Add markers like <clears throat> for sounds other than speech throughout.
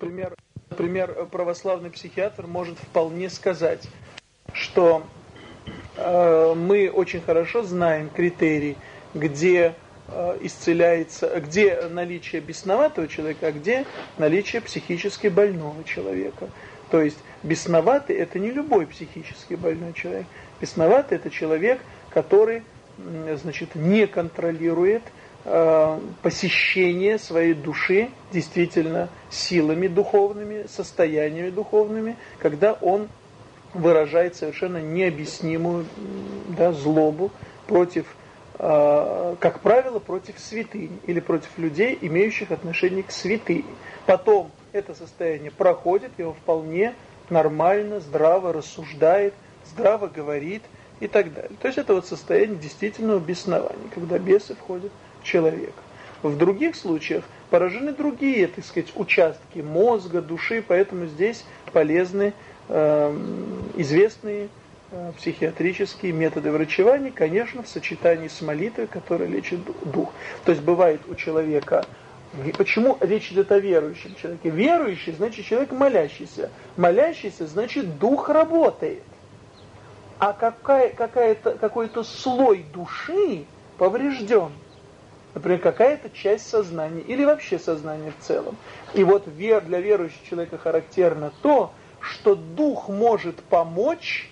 Например, например, православный психиатр может вполне сказать, что э, мы очень хорошо знаем критерий, где э, исцеляется, где наличие бесноватого человека, а где наличие психически больного человека. То есть бесноватый это не любой психически больной человек. Бесноватый это человек, который значит, не контролирует э, посещение своей души действительно силами духовными, состояниями духовными, когда он выражает совершенно необъяснимую да, злобу против, э, как правило, против святынь или против людей, имеющих отношение к святыне. Потом это состояние проходит, и он вполне нормально, здраво рассуждает, здраво говорит – и так далее. То есть это вот состояние действительного беснования, когда бесы входят в человека. В других случаях поражены другие, так сказать, участки мозга, души, поэтому здесь полезны э, известные э, психиатрические методы врачевания, конечно, в сочетании с молитвой, которая лечит дух. То есть бывает у человека Почему речь идет о верующем человеке? Верующий значит человек молящийся. Молящийся значит дух работает а какая, какая-то, какой-то слой души поврежден. Например, какая-то часть сознания или вообще сознание в целом. И вот вер, для верующего человека характерно то, что дух может помочь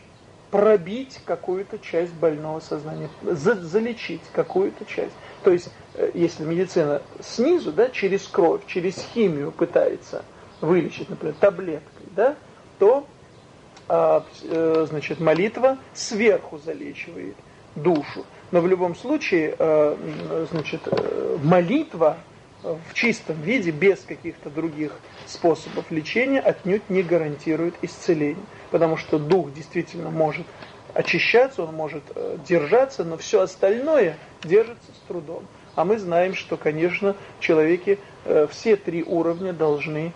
пробить какую-то часть больного сознания, за, залечить какую-то часть. То есть, э, если медицина снизу, да, через кровь, через химию пытается вылечить, например, таблеткой, да, то а, э, значит, молитва сверху залечивает душу. Но в любом случае, э, значит, э, молитва в чистом виде, без каких-то других способов лечения, отнюдь не гарантирует исцеление. Потому что дух действительно может очищаться, он может держаться, но все остальное держится с трудом. А мы знаем, что, конечно, в человеке все три уровня должны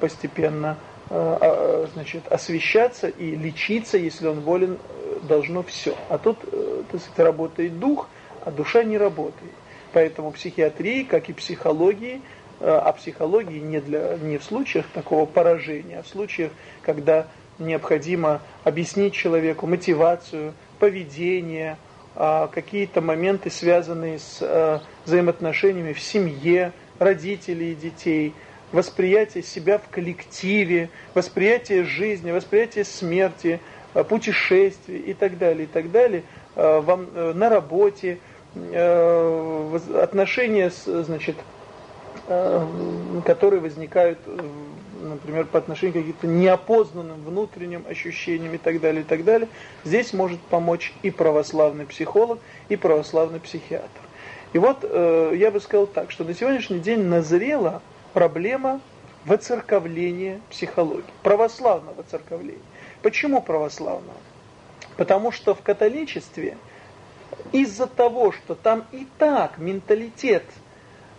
постепенно Э, а, значит, освещаться и лечиться, если он болен, э, должно все. А тут, э, так сказать, работает дух, а душа не работает. Поэтому психиатрии, как и психологии, а психологии не, для, не в случаях такого поражения, а в случаях, когда необходимо объяснить человеку мотивацию, поведение, а, какие-то моменты, связанные с взаимоотношениями в семье, родителей и детей – восприятие себя в коллективе, восприятие жизни, восприятие смерти, э, путешествий и так далее, и так далее, э, э, на работе, отношения, значит, которые возникают, например, по отношению к каким-то неопознанным внутренним ощущениям и так далее, и так далее. Здесь может помочь и православный психолог, и православный психиатр. И вот я бы сказал так, что на сегодняшний день назрело проблема воцерковления психологии, православного воцерковления. Почему православного? Потому что в католичестве из-за того, что там и так менталитет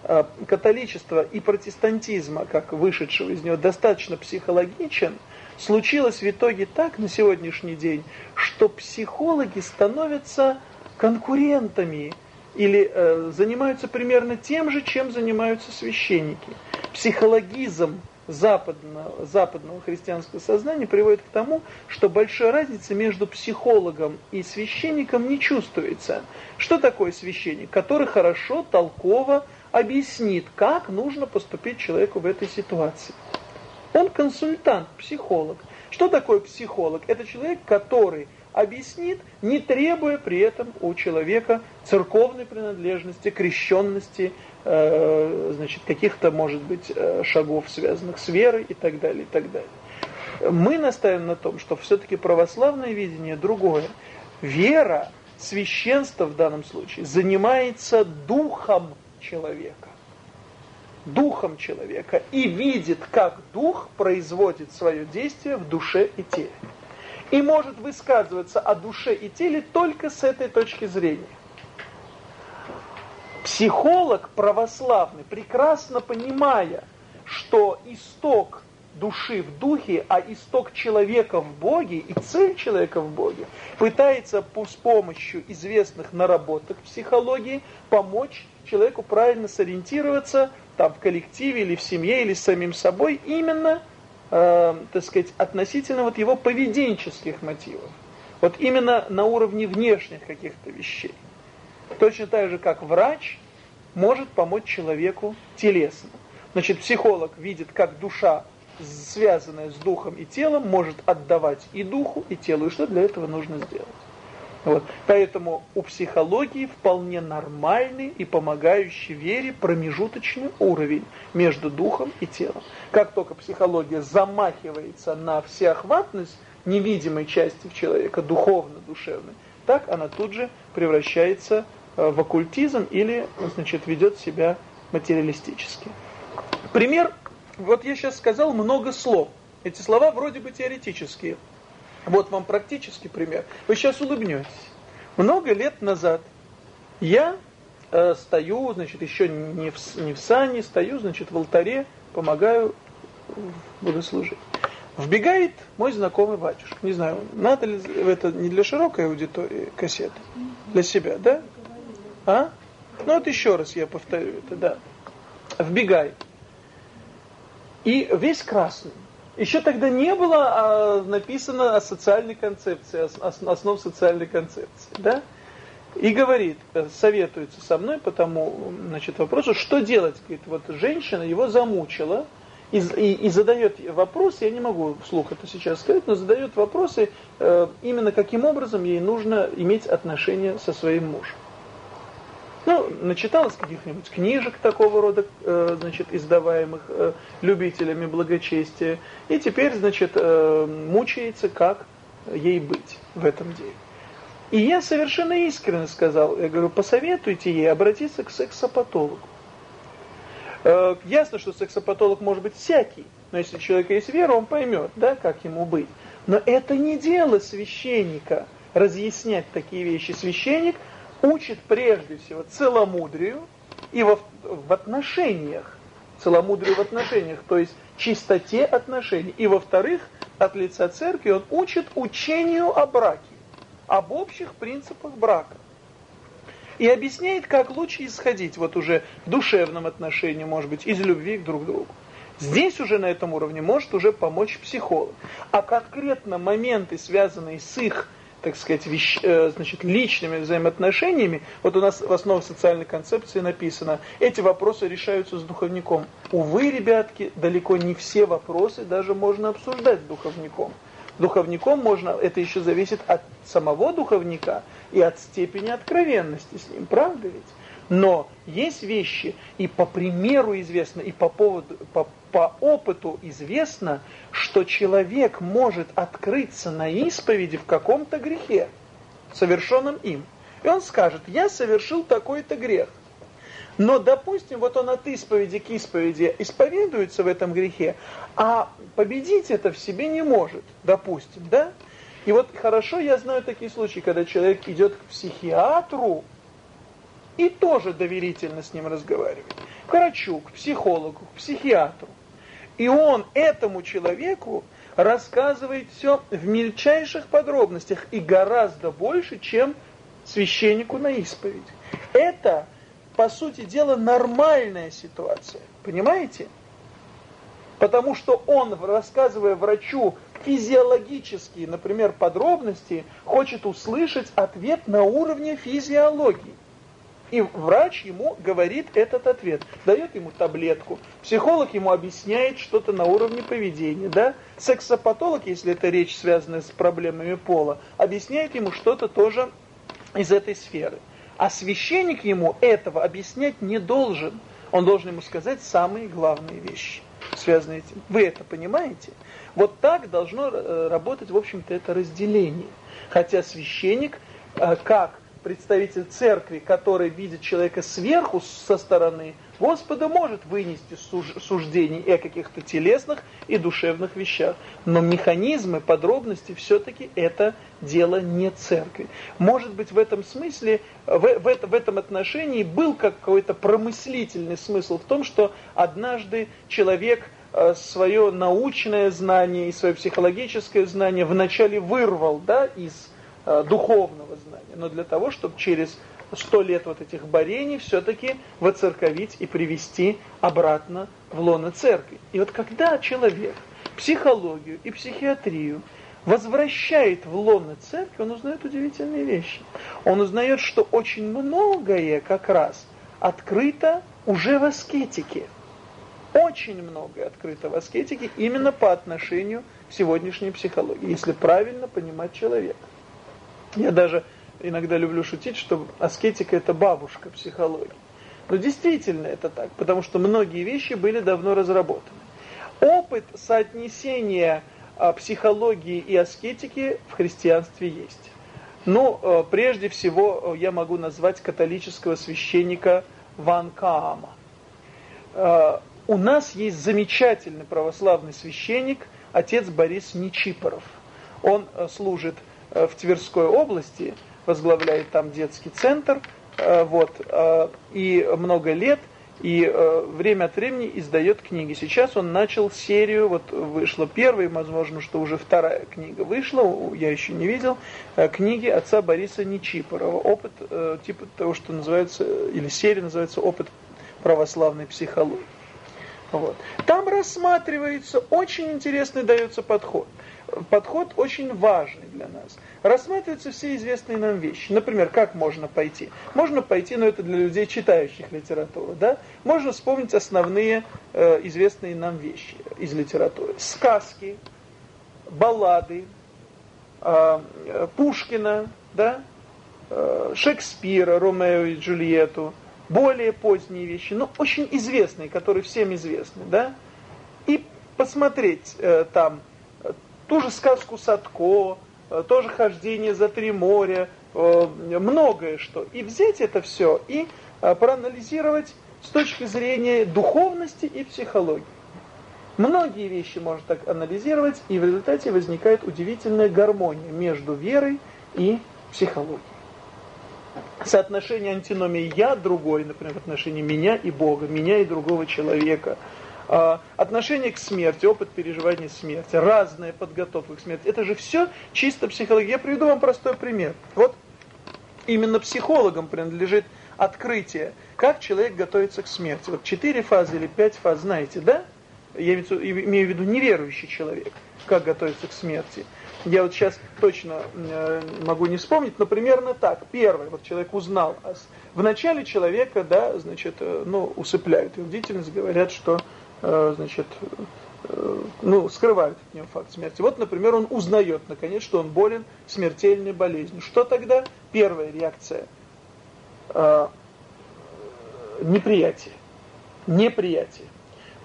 э, католичества и протестантизма, как вышедшего из него, достаточно психологичен, случилось в итоге так на сегодняшний день, что психологи становятся конкурентами или э, занимаются примерно тем же, чем занимаются священники. Психологизм западного, западного христианского сознания приводит к тому, что большая разница между психологом и священником не чувствуется. Что такое священник? Который хорошо, толково объяснит, как нужно поступить человеку в этой ситуации. Он консультант, психолог. Что такое психолог? Это человек, который объяснит, не требуя при этом у человека церковной принадлежности, крещенности, значит, каких-то, может быть, э, шагов, связанных с верой и так далее, и так далее. Мы настаиваем на том, что все-таки православное видение другое. Вера, священство в данном случае, занимается духом человека. Духом человека. И видит, как дух производит свое действие в душе и теле и может высказываться о душе и теле только с этой точки зрения. Психолог православный, прекрасно понимая, что исток души в духе, а исток человека в Боге и цель человека в Боге, пытается с помощью известных наработок психологии помочь человеку правильно сориентироваться там в коллективе или в семье или с самим собой именно, э, так сказать, относительно вот его поведенческих мотивов. Вот именно на уровне внешних каких-то вещей. Точно так же, как врач может помочь человеку телесно. Значит, психолог видит, как душа, связанная с духом и телом, может отдавать и духу, и телу, и что для этого нужно сделать. Вот. Поэтому у психологии вполне нормальный и помогающий вере промежуточный уровень между духом и телом. Как только психология замахивается на всеохватность невидимой части человека, духовно-душевной, так она тут же превращается э, в оккультизм или значит, ведет себя материалистически. Пример, вот я сейчас сказал много слов. Эти слова вроде бы теоретические. Вот вам практический пример. Вы сейчас улыбнетесь. Много лет назад я э, стою, значит, еще не в, не в сане, стою, значит, в алтаре, помогаю, буду служить. Вбегает мой знакомый батюшка. Не знаю, надо ли это не для широкой аудитории кассета? Для себя, да? А? Ну вот еще раз я повторю это, да. Вбегает. И весь красный. Еще тогда не было а, написано о социальной концепции, основ социальной концепции, да? И говорит, э, советуется со мной по тому значит, вопросу, что делать. Говорит, вот женщина его замучила, и, и, и задает вопрос, я не могу вслух это сейчас сказать, но задает вопросы, э, именно каким образом ей нужно иметь отношения со своим мужем. Ну, начиталась каких-нибудь книжек такого рода, э, значит, издаваемых э, любителями благочестия, и теперь, значит, э, мучается, как ей быть в этом деле. И я совершенно искренне сказал, я говорю, посоветуйте ей обратиться к сексопатологу. Э, ясно, что сексопатолог может быть всякий, но если у человека есть вера, он поймет, да, как ему быть. Но это не дело священника разъяснять такие вещи. Священник – учит прежде всего целомудрию и во, в отношениях, целомудрию в отношениях, то есть чистоте отношений. И во-вторых, от лица церкви он учит учению о браке, об общих принципах брака. И объясняет, как лучше исходить вот уже в душевном отношении, может быть, из любви к друг другу. Здесь уже на этом уровне может уже помочь психолог. А конкретно моменты, связанные с их так сказать, вещ, э, значит, личными взаимоотношениями, вот у нас в основе социальной концепции написано, эти вопросы решаются с духовником. Увы, ребятки, далеко не все вопросы даже можно обсуждать с духовником. Духовником можно, это еще зависит от самого духовника и от степени откровенности с ним, правда ведь? Но есть вещи, и по примеру известно, и по, поводу, по, по опыту известно, что человек может открыться на исповеди в каком-то грехе, совершенном им. И он скажет, я совершил такой-то грех. Но, допустим, вот он от исповеди к исповеди исповедуется в этом грехе, а победить это в себе не может, допустим, да? И вот хорошо я знаю такие случаи, когда человек идет к психиатру, и тоже доверительно с ним разговаривать. К врачу, к психологу, к психиатру. И он этому человеку рассказывает все в мельчайших подробностях и гораздо больше, чем священнику на исповедь. Это, по сути дела, нормальная ситуация. Понимаете? Потому что он, рассказывая врачу физиологические, например, подробности, хочет услышать ответ на уровне физиологии. И врач ему говорит этот ответ, дает ему таблетку. Психолог ему объясняет что-то на уровне поведения. Да? Сексопатолог, если это речь связанная с проблемами пола, объясняет ему что-то тоже из этой сферы. А священник ему этого объяснять не должен. Он должен ему сказать самые главные вещи, связанные с этим. Вы это понимаете? Вот так должно э, работать, в общем-то, это разделение. Хотя священник, э, как представитель церкви, который видит человека сверху, со стороны, Господа может вынести суждений и о каких-то телесных и душевных вещах. Но механизмы, подробности, все-таки это дело не церкви. Может быть, в этом смысле, в, в, в этом отношении был какой-то промыслительный смысл в том, что однажды человек э, свое научное знание и свое психологическое знание вначале вырвал да, из Э, духовного знания, но для того, чтобы через сто лет вот этих борений все-таки воцерковить и привести обратно в лоно церкви. И вот когда человек психологию и психиатрию возвращает в лоно церкви, он узнает удивительные вещи. Он узнает, что очень многое как раз открыто уже в аскетике. Очень многое открыто в аскетике именно по отношению к сегодняшней психологии, если правильно понимать человека. Я даже иногда люблю шутить, что аскетика это бабушка психологии. Но действительно это так, потому что многие вещи были давно разработаны. Опыт соотнесения а, психологии и аскетики в христианстве есть. Но ну, прежде всего я могу назвать католического священника Ван Каама. У нас есть замечательный православный священник, отец Борис Нечипоров. Он служит в Тверской области, возглавляет там детский центр, вот, и много лет – и э, время от времени издает книги. Сейчас он начал серию, вот вышла первая, возможно, что уже вторая книга вышла, я еще не видел, э, книги отца Бориса Нечипорова. Опыт, э, типа того, что называется, или серия называется «Опыт православной психологии». Вот. Там рассматривается, очень интересный дается подход. Подход очень важный для нас рассматриваются все известные нам вещи. Например, как можно пойти? Можно пойти, но это для людей, читающих литературу, да? Можно вспомнить основные э, известные нам вещи из литературы. Сказки, баллады, э, Пушкина, да? Э, Шекспира, Ромео и Джульетту, более поздние вещи, но очень известные, которые всем известны, да? И посмотреть э, там э, ту же сказку Садко, Э, тоже хождение за три моря, э, многое что. И взять это все и э, проанализировать с точки зрения духовности и психологии. Многие вещи можно так анализировать, и в результате возникает удивительная гармония между верой и психологией. Соотношение антиномии «я» другой, например, в отношении меня и Бога, меня и другого человека – отношение к смерти, опыт переживания смерти, разная подготовка к смерти. Это же все чисто психология. Я приведу вам простой пример. Вот именно психологам принадлежит открытие, как человек готовится к смерти. Вот четыре фазы или пять фаз, знаете, да? Я имею в виду неверующий человек, как готовится к смерти. Я вот сейчас точно э, могу не вспомнить, но примерно так. Первый, вот человек узнал. В начале человека, да, значит, э, ну, усыпляют его бдительность, говорят, что значит, э, ну, скрывают от него факт смерти. Вот, например, он узнает, наконец, что он болен смертельной болезнью. Что тогда? Первая реакция. Э, неприятие. Неприятие.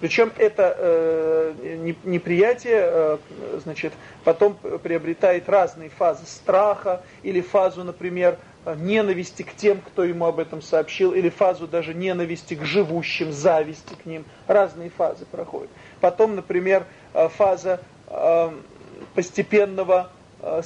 Причем это э, неприятие, э, значит, потом приобретает разные фазы страха или фазу, например, ненависти к тем, кто ему об этом сообщил, или фазу даже ненависти к живущим, зависти к ним. Разные фазы проходят. Потом, например, э, фаза э, постепенного э,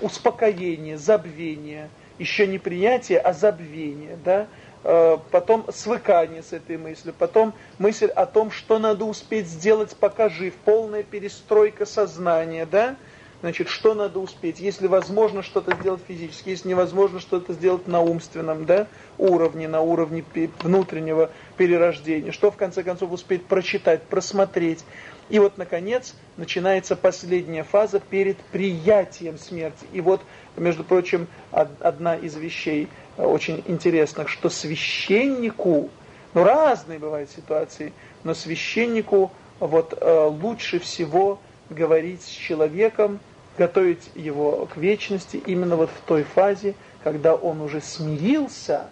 успокоения, забвения, еще не принятия, а забвения, да, потом свыкание с этой мыслью, потом мысль о том, что надо успеть сделать, пока жив, полная перестройка сознания, да, Значит, что надо успеть? Если возможно что-то сделать физически, если невозможно что-то сделать на умственном да, уровне, на уровне внутреннего перерождения, что в конце концов успеть прочитать, просмотреть. И вот, наконец, начинается последняя фаза перед приятием смерти. И вот, между прочим, одна из вещей э, очень интересных, что священнику, ну разные бывают ситуации, но священнику вот э, лучше всего говорить с человеком, готовить его к вечности именно вот в той фазе, когда он уже смирился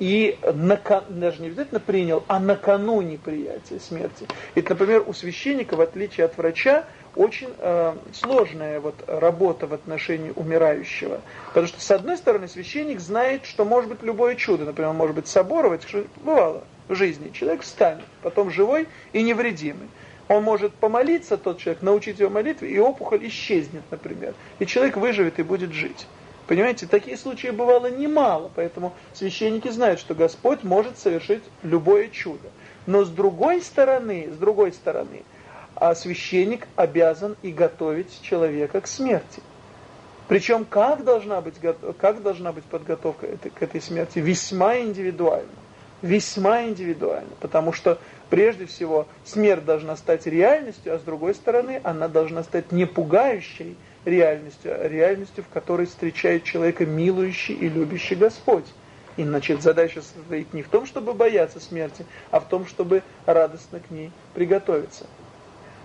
и накан... даже не обязательно принял, а накануне приятия смерти. Ведь, например, у священника, в отличие от врача, очень э, сложная вот работа в отношении умирающего. Потому что, с одной стороны, священник знает, что может быть любое чудо. Например, может быть соборовать, что бывало в жизни. Человек встанет, потом живой и невредимый. Он может помолиться, тот человек, научить его молитве, и опухоль исчезнет, например. И человек выживет и будет жить. Понимаете, такие случаи бывало немало, поэтому священники знают, что Господь может совершить любое чудо. Но с другой стороны, с другой стороны, а священник обязан и готовить человека к смерти. Причем как должна быть, как должна быть подготовка к этой смерти? Весьма индивидуально. Весьма индивидуально. Потому что прежде всего смерть должна стать реальностью, а с другой стороны она должна стать не пугающей реальностью, а реальностью, в которой встречает человека милующий и любящий Господь. И значит задача состоит не в том, чтобы бояться смерти, а в том, чтобы радостно к ней приготовиться.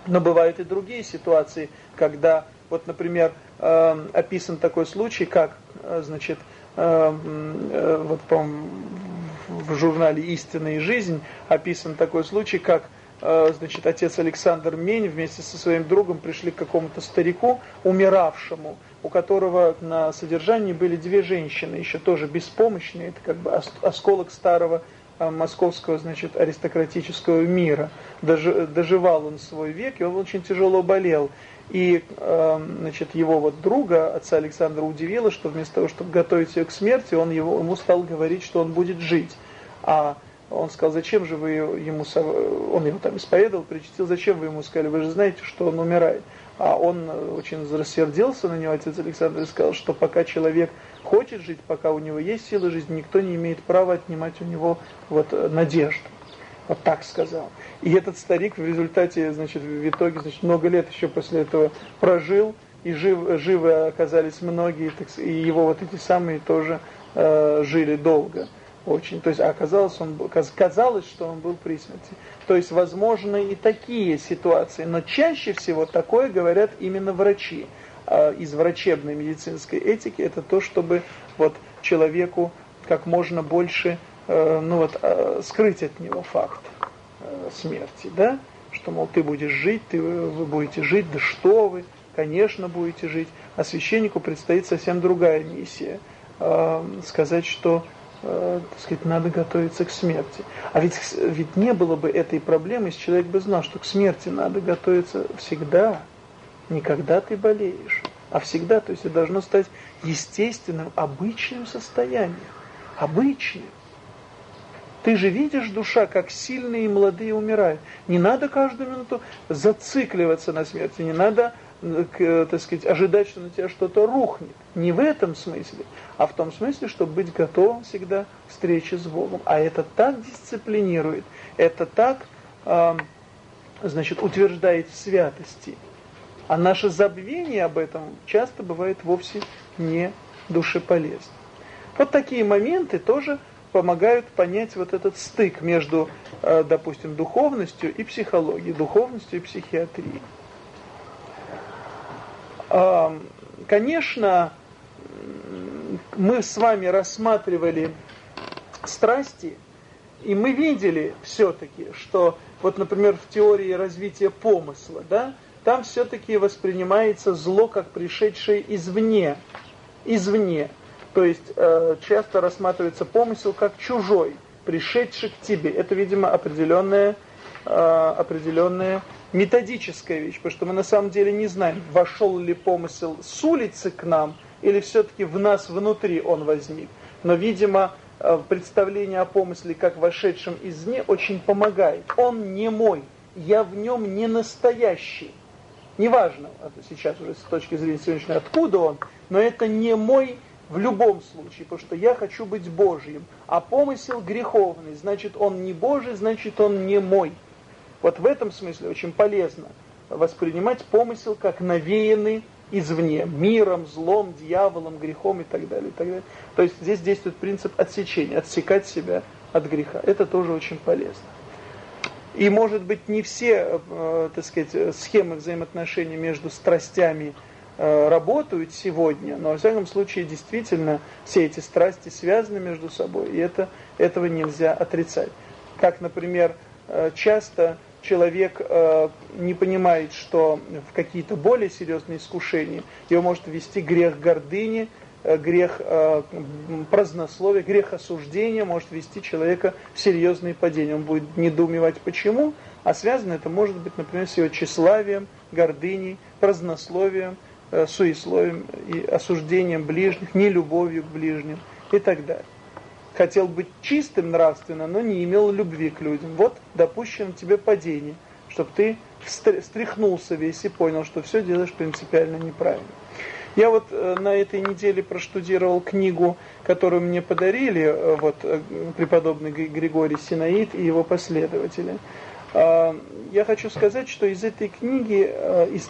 Но бывают и другие ситуации, когда, вот, например, э, описан такой случай, как, э, значит, э, э, вот, по в журнале «Истина и жизнь» описан такой случай, как э, значит, отец Александр Мень вместе со своим другом пришли к какому-то старику, умиравшему, у которого на содержании были две женщины, еще тоже беспомощные, это как бы осколок старого московского, значит, аристократического мира. Доживал он свой век, и он очень тяжело болел. И э, значит, его вот друга, отца Александра, удивило, что вместо того, чтобы готовить ее к смерти, он его, ему стал говорить, что он будет жить. А он сказал, зачем же вы ему, он его там исповедовал, причастил, зачем вы ему сказали, вы же знаете, что он умирает. А он очень рассердился на него, отец Александр, и сказал, что пока человек хочет жить, пока у него есть силы жизни, никто не имеет права отнимать у него вот надежду. Вот так сказал. И этот старик в результате, значит, в итоге, значит, много лет еще после этого прожил, и жив, живы оказались многие, так, и его вот эти самые тоже э, жили долго очень. То есть оказалось, он, казалось, что он был при смерти. То есть возможны и такие ситуации, но чаще всего такое говорят именно врачи. А из врачебной медицинской этики это то, чтобы вот человеку как можно больше э, ну вот, э, скрыть от него факт э, смерти, да? Что, мол, ты будешь жить, ты, вы будете жить, да что вы, конечно, будете жить. А священнику предстоит совсем другая миссия. Сказать, что так сказать, надо готовиться к смерти. А ведь, ведь не было бы этой проблемы, если человек бы знал, что к смерти надо готовиться всегда. Не когда ты болеешь, а всегда. То есть это должно стать естественным, обычным состоянием. Обычным. Ты же видишь, душа, как сильные и молодые умирают. Не надо каждую минуту зацикливаться на смерти, не надо так сказать, ожидать, что на тебя что-то рухнет. Не в этом смысле, а в том смысле, чтобы быть готовым всегда к встрече с Богом. А это так дисциплинирует, это так, э, значит, утверждает в святости. А наше забвение об этом часто бывает вовсе не душеполезно. Вот такие моменты тоже помогают понять вот этот стык между, э, допустим, духовностью и психологией, духовностью и психиатрией. Конечно, мы с вами рассматривали страсти, и мы видели все-таки, что вот, например, в теории развития помысла, да, там все-таки воспринимается зло как пришедшее извне, извне. То есть э, часто рассматривается помысел как чужой, пришедший к тебе. Это, видимо, определенная, э, определенная методическая вещь, потому что мы на самом деле не знаем, вошел ли помысел с улицы к нам, или все-таки в нас внутри он возник. Но, видимо, э, представление о помысле как вошедшем извне очень помогает. Он не мой, я в нем не настоящий. Неважно, сейчас уже с точки зрения сегодняшней, откуда он, но это не мой в любом случае, потому что я хочу быть Божьим. А помысел греховный, значит он не Божий, значит он не мой. Вот в этом смысле очень полезно воспринимать помысел как навеянный извне, миром, злом, дьяволом, грехом и так далее. И так далее. То есть здесь действует принцип отсечения, отсекать себя от греха. Это тоже очень полезно. И может быть не все, э, так сказать, схемы взаимоотношений между страстями э, работают сегодня, но во всяком случае действительно все эти страсти связаны между собой, и это, этого нельзя отрицать. Как, например, э, часто человек э, не понимает, что в какие-то более серьезные искушения его может ввести грех гордыни, э, грех э, празднословия, грех осуждения может ввести человека в серьезные падения. Он будет недоумевать почему, а связано это может быть, например, с его тщеславием, гордыней, празднословием, э, суесловием и осуждением ближних, нелюбовью к ближним и так далее хотел быть чистым нравственно, но не имел любви к людям. Вот допущено тебе падение, чтобы ты стряхнулся весь и понял, что все делаешь принципиально неправильно. Я вот э, на этой неделе проштудировал книгу, которую мне подарили э, вот э, преподобный Григорий Синаид и его последователи. Э, я хочу сказать, что из этой книги,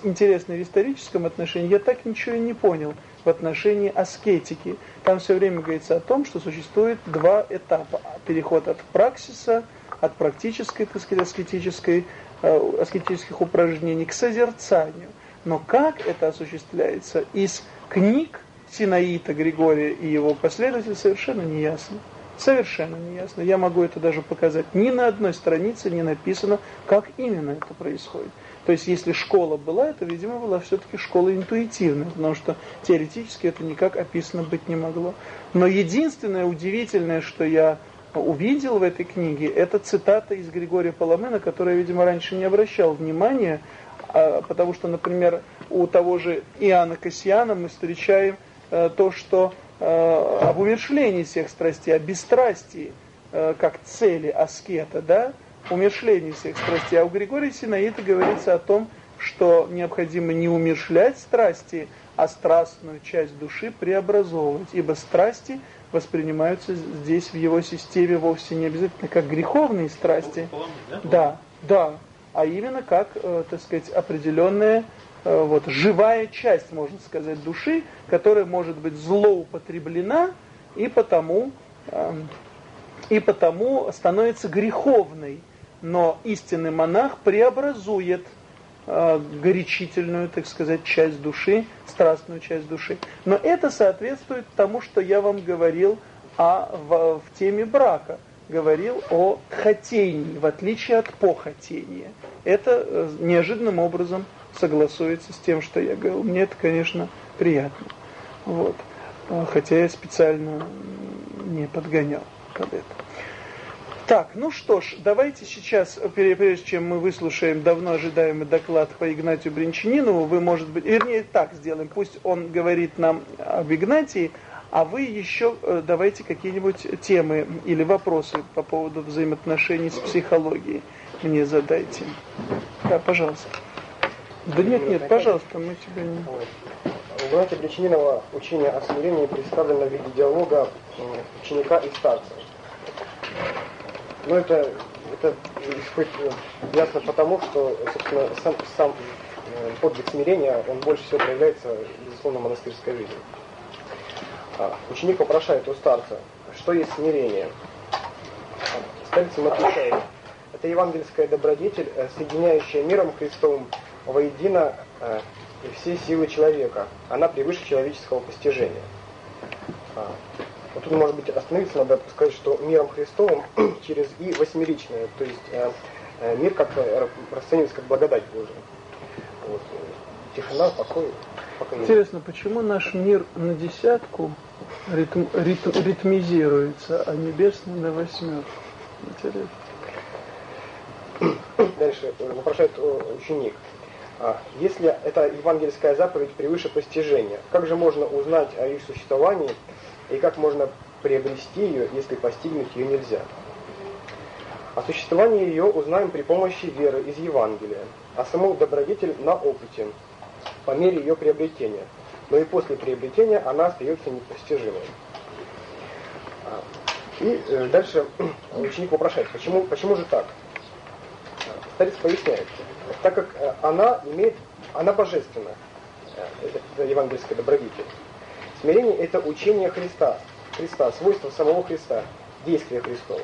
интересной в историческом отношении, я так ничего и не понял в отношении аскетики. Там все время говорится о том, что существует два этапа. Переход от праксиса, от практической, так сказать, аскетической, э, аскетических упражнений к созерцанию. Но как это осуществляется из книг Синаита Григория и его последователей, совершенно не ясно. Совершенно не ясно. Я могу это даже показать. Ни на одной странице не написано, как именно это происходит. То есть, если школа была, это, видимо, была все-таки школа интуитивная, потому что теоретически это никак описано быть не могло. Но единственное удивительное, что я увидел в этой книге, это цитата из Григория Паламена, которую я, видимо, раньше не обращал внимания, а, потому что, например, у того же Иоанна Кассиана мы встречаем э, то, что э, об умершлении всех страстей, о бесстрастии, э, как цели аскета, да, умершление всех страстей. А у Григория Синаита говорится о том, что необходимо не умершлять страсти, а страстную часть души преобразовывать, ибо страсти воспринимаются здесь в его системе вовсе не обязательно как греховные страсти. Да, да, а именно как, э, так сказать, определенная э, вот живая часть, можно сказать, души, которая может быть злоупотреблена и потому э, и потому становится греховной но истинный монах преобразует э, горячительную, так сказать, часть души, страстную часть души. Но это соответствует тому, что я вам говорил о, в, в теме брака. Говорил о хотении, в отличие от похотения. Это э, неожиданным образом согласуется с тем, что я говорил. Мне это, конечно, приятно. Вот. Хотя я специально не подгонял под это. Так, ну что ж, давайте сейчас, прежде чем мы выслушаем давно ожидаемый доклад по Игнатию Бринчанинову, вы, может быть, вернее, так сделаем, пусть он говорит нам об Игнатии, а вы еще э, давайте какие-нибудь темы или вопросы по поводу взаимоотношений с психологией мне задайте. Да, пожалуйста. Да нет, нет, пожалуйста, мы тебя не... Игнатия Бринчанинова учение о смирении представлено в виде диалога ученика и старца. Ну, это, это ясно потому, что, собственно, сам, сам э, подвиг смирения, он больше всего проявляется, безусловно, монастырской жизни. А, ученик попрошает у старца, что есть смирение. Старец ему отвечает, это евангельская добродетель, э, соединяющая миром Христовым воедино э, все силы человека. Она превыше человеческого постижения. Вот тут, может быть, остановиться надо сказать, что миром Христовым <clears throat> через и восьмеричное, то есть э, э, мир как э, расценивается как благодать Божия. Вот. Тишина, покой, покой. Интересно, почему наш мир на десятку ритм, ритм, ритмизируется, а небесный на восьмерку? Интересно. <clears throat> Дальше вопрошает ученик. А, если эта евангельская заповедь превыше постижения, как же можно узнать о их существовании и как можно приобрести ее, если постигнуть ее нельзя. О существовании ее узнаем при помощи веры из Евангелия, а саму добродетель на опыте, по мере ее приобретения. Но и после приобретения она остается непостижимой. А, и э, дальше <clears throat> ученик вопрошает, почему, почему же так? Старец поясняет, так как э, она имеет, она божественна, э, это евангельская добродетель. Смирение – это учение Христа, Христа, свойство самого Христа, действия Христова.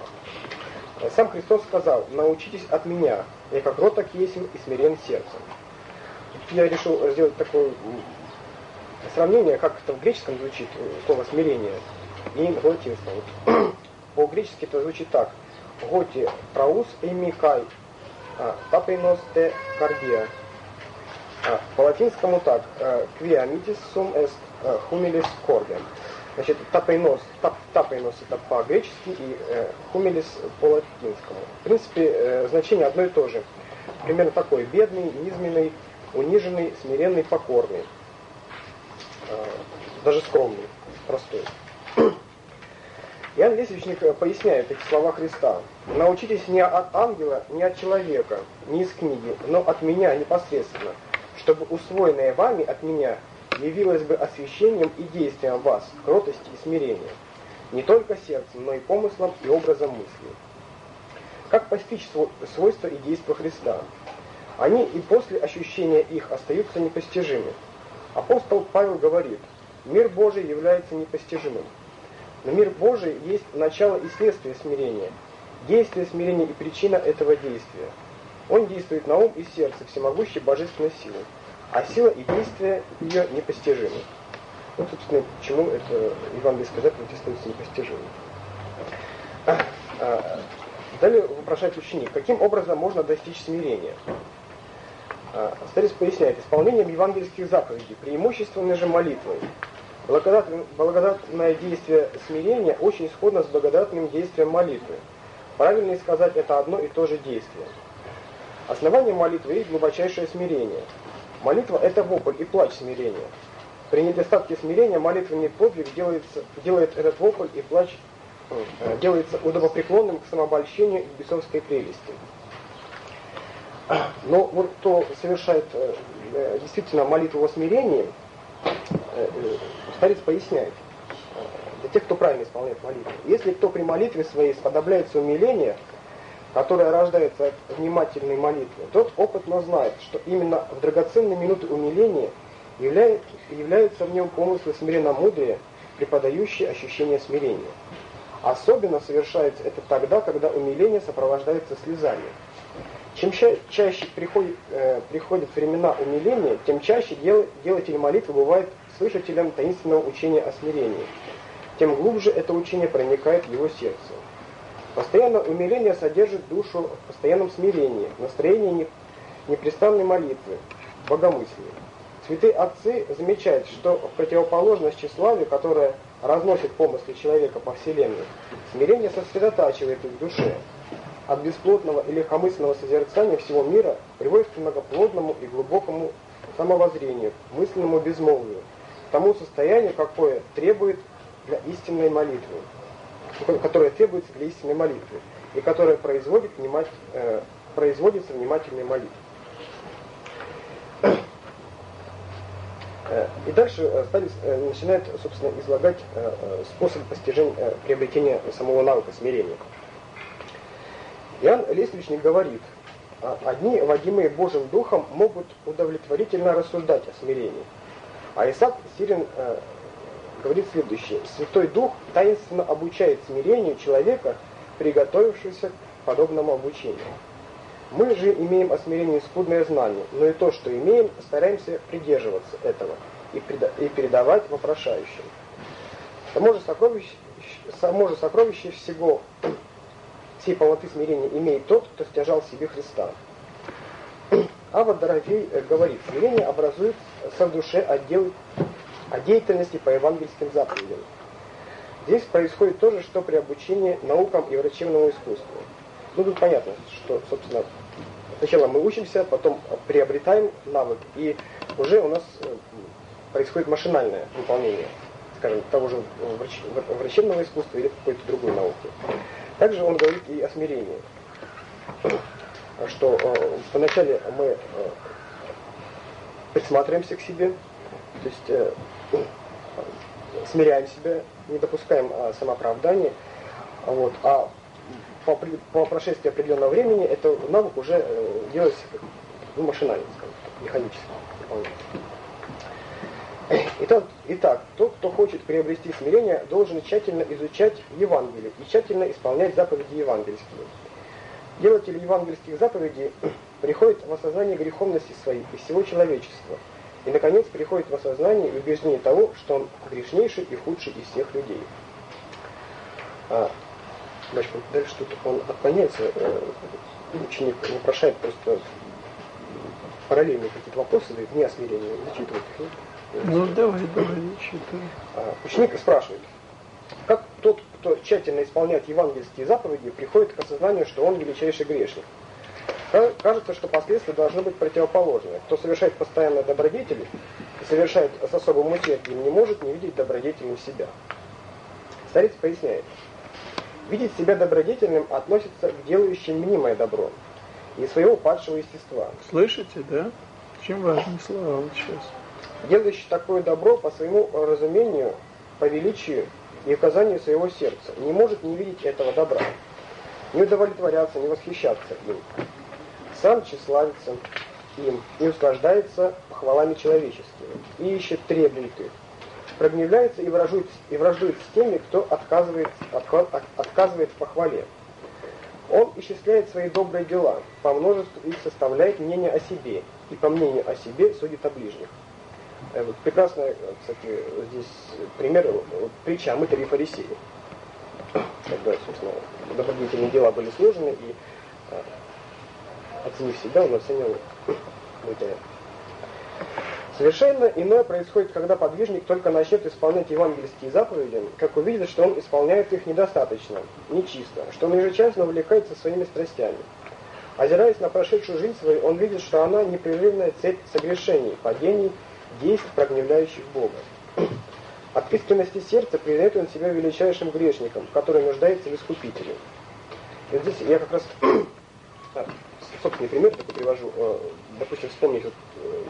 Сам Христос сказал, научитесь от меня, я как рот так есть и смирен сердцем. Я решил сделать такое сравнение, как это в греческом звучит слово смирение и в латинском. По-гречески это звучит так. Готи праус эмикай тапейнос те кардия. По латинскому так. Квиамитис сум эст хумилис кордем. Значит, тапейнос, тап, тапейнос это по-гречески и э, хумилис по-латинскому. В принципе, э, значение одно и то же. Примерно такой. Бедный, низменный, униженный, смиренный, покорный. Э, даже скромный, простой. <clears throat> Иоанн Лесвичник э, поясняет эти слова Христа. «Научитесь не от ангела, не от человека, не из книги, но от меня непосредственно, чтобы усвоенное вами от меня явилось бы освящением и действием вас, кротости и смирения, не только сердцем, но и помыслом и образом мысли. Как постичь свойства и действия Христа? Они и после ощущения их остаются непостижимы. Апостол Павел говорит, мир Божий является непостижимым. Но мир Божий есть начало и следствие смирения, действие смирения и причина этого действия. Он действует на ум и сердце всемогущей божественной силой, а сила и действие ее непостижимы. Вот, собственно, почему это евангельская заповедь остается непостижимой. А, а, далее вопрошает ученик, каким образом можно достичь смирения? А, старец поясняет, исполнением евангельских заповедей, преимущественно же молитвой. Благодатное, действие смирения очень сходно с благодатным действием молитвы. Правильнее сказать, это одно и то же действие. Основание молитвы есть глубочайшее смирение. Молитва – это вопль и плач смирения. При недостатке смирения молитвенный подвиг делается, делает этот вопль и плач э, делается удобопреклонным к самообольщению и бесовской прелести. Но вот кто совершает э, э, действительно молитву во смирении, старец поясняет, для тех, кто правильно исполняет молитву. Если кто при молитве своей сподобляется умиления, которое рождается от внимательной молитвы, тот опытно знает, что именно в драгоценные минуты умиления является, являются в нем помыслы смиренно-мудрые, преподающие ощущение смирения. Особенно совершается это тогда, когда умиление сопровождается слезами. Чем ча чаще приходит, э, приходят времена умиления, тем чаще дел, делатель молитвы бывает слышателем таинственного учения о смирении. Тем глубже это учение проникает в его сердце. Постоянное умиление содержит душу в постоянном смирении, настроении непрестанной молитвы, богомыслия. Святые отцы замечают, что в противоположность тщеславию, которое разносит помыслы человека по вселенной, смирение сосредотачивает их в душе. От бесплотного и легкомысленного созерцания всего мира приводит к многоплодному и глубокому самовоззрению, мысленному безмолвию, тому состоянию, какое требует для истинной молитвы которая требуется для истинной молитвы и которая производит внимать, э, производится внимательной молитвой. Э, и дальше э, Сталин э, начинает, собственно, излагать способ постижения, приобретения самого навыка смирения. Иоанн Лествичник говорит, «А одни, водимые Божьим Духом, могут удовлетворительно рассуждать о смирении. А Исаак Сирин говорит следующее. Святой Дух таинственно обучает смирению человека, приготовившегося к подобному обучению. Мы же имеем о смирении скудное знание, но и то, что имеем, стараемся придерживаться этого и, и передавать вопрошающим. Само же сокровище, само же сокровище всего всей полноты смирения имеет тот, кто стяжал себе Христа. А вот Дорофей э, говорит, смирение образует в душе отдел о деятельности по евангельским заповедям. Здесь происходит то же, что при обучении наукам и врачебному искусству. Ну, тут понятно, что, собственно, сначала мы учимся, потом приобретаем навык, и уже у нас э, происходит машинальное выполнение, скажем, того же врачебного искусства или какой-то другой науки. Также он говорит и о смирении, что э, вначале мы э, присматриваемся к себе, то есть смиряем себя, не допускаем а, самооправдания, вот, а по, по прошествии определенного времени это навык уже э, делается ну, машинально, скажем так, механически Итак, итак, тот, кто хочет приобрести смирение, должен тщательно изучать Евангелие и тщательно исполнять заповеди евангельские. Делатель евангельских заповедей <clears throat> приходит в осознание греховности своей и всего человечества – и, наконец, приходит в осознание и убеждение того, что он грешнейший и худший из всех людей. А, дальше, дальше тут он отклоняется, э, ученик вопрошает просто параллельные какие-то вопросы, говорит, не о смирении, зачитывает их. Ну, давай, давай, зачитай. А, ученик спрашивает, как тот, кто тщательно исполняет евангельские заповеди, приходит к осознанию, что он величайший грешник. Кажется, что последствия должны быть противоположные. Кто совершает постоянно добродетели совершает с особым усердием, не может не видеть добродетельным себя. Старец поясняет. Видеть себя добродетельным относится к делающим мнимое добро и своего падшего естества. Слышите, да? Очень важные слова вот сейчас. Делающий такое добро по своему разумению, по величию и указанию своего сердца, не может не видеть этого добра, не удовлетворяться, не восхищаться им. Сам тщеславится им и услаждается похвалами человеческими, и ищет требует их, прогневляется и враждует, и враждует с теми, кто отказывает, отказывает в похвале. Он исчисляет свои добрые дела, по множеству их составляет мнение о себе, и по мнению о себе судит о ближних. Э, вот прекрасный, кстати, здесь пример, вот, притча о мытаре и фарисее. Когда, собственно, добродетельные дела были сложены, и э, оценив себя, он оценил мытаря. Совершенно иное происходит, когда подвижник только начнет исполнять евангельские заповеди, как увидит, что он исполняет их недостаточно, нечисто, что он ежечасно увлекается своими страстями. Озираясь на прошедшую жизнь свою, он видит, что она непрерывная цепь согрешений, падений, действий, прогневляющих Бога. От искренности сердца признает он себя величайшим грешником, который нуждается в искупителе. И здесь я как раз <clears throat> собственный пример такой привожу. Э, допустим, вспомнить вот, э,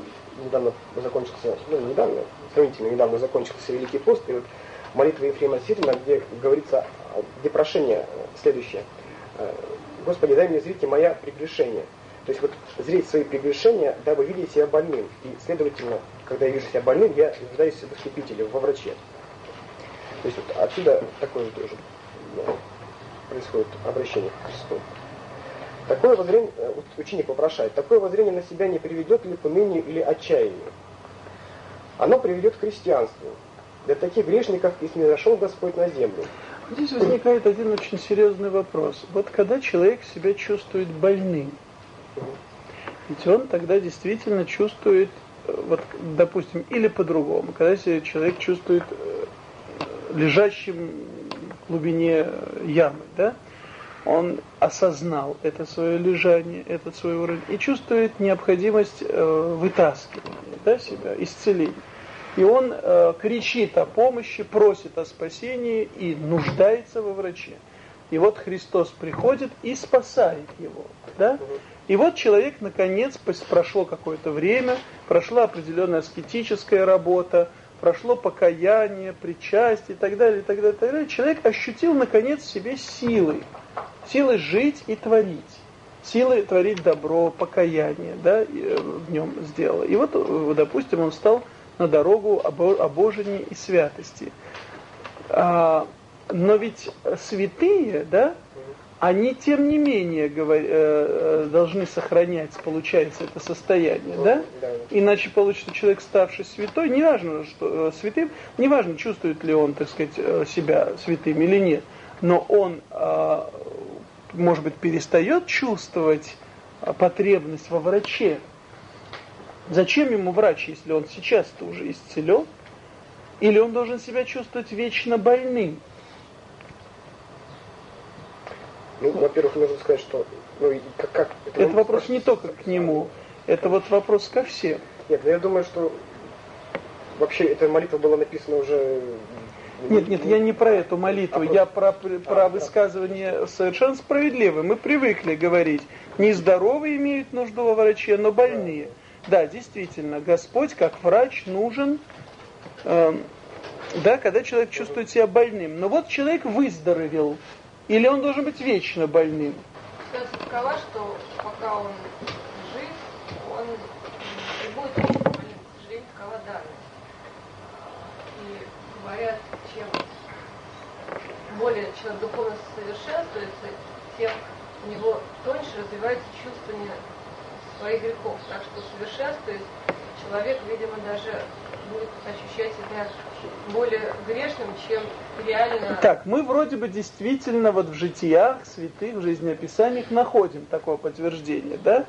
недавно закончился, ну недавно, сравнительно недавно закончился Великий пост, и вот молитва Ефрема Сирина, где говорится, где прошение следующее. «Э, Господи, дай мне зрите моя прегрешение. То есть вот зреть свои прегрешения, дабы видеть себя больным. И, следовательно, когда я вижу себя больным, я нуждаюсь в выступителе, во враче. То есть вот отсюда такое же тоже ну, происходит обращение к Христу. Такое воззрение, э, ученик вопрошает, такое воззрение на себя не приведет ли к унынию или отчаянию? Оно приведет к христианству. Для таких грешников и снизошел Господь на землю. Здесь возникает один очень серьезный вопрос. Вот когда человек себя чувствует больным, ведь он тогда действительно чувствует, вот, допустим, или по-другому, когда человек чувствует э, лежащим в глубине ямы, да, он осознал это свое лежание, этот свой уровень, и чувствует необходимость э, вытаскивания да, себя, исцеления. И он э, кричит о помощи, просит о спасении и нуждается во враче. И вот Христос приходит и спасает его. Да? И вот человек, наконец, прошло какое-то время, прошла определенная аскетическая работа, прошло покаяние, причастие и так далее, и так далее, и так далее. Человек ощутил, наконец, в себе силы силы жить и творить, силы творить добро, покаяние, да, э, в нем сделала. И вот, э, допустим, он стал на дорогу обожения и святости. А, но ведь святые, да, они тем не менее говор, э, должны сохранять, получается, это состояние, да? Иначе получится, что человек, ставший святой, неважно, что святым, неважно, чувствует ли он, так сказать, себя святым или нет, но он может быть, перестает чувствовать потребность во враче. Зачем ему врач, если он сейчас-то уже исцелен? Или он должен себя чувствовать вечно больным? Ну, во-первых, нужно сказать, что... Ну, как, как, это это вопрос не только к нему, это вот вопрос ко всем. Нет, я думаю, что вообще эта молитва была написана уже нет, нет, я не про эту молитву, я про, про высказывание совершенно справедливое. Мы привыкли говорить, нездоровые имеют нужду во враче, но больные. Да, действительно, Господь как врач нужен, э, да, когда человек чувствует себя больным. Но вот человек выздоровел, или он должен быть вечно больным? Ситуация такова, что пока он жив, он не будет болеть. К сожалению, такова данность. И говорят, чем более человек духовно совершенствуется, тем у него тоньше развивается чувство своих грехов. Так что совершенствуясь, человек, видимо, даже будет ощущать себя более грешным, чем реально... Так, мы вроде бы действительно вот в житиях святых, в жизнеописаниях находим такое подтверждение, да?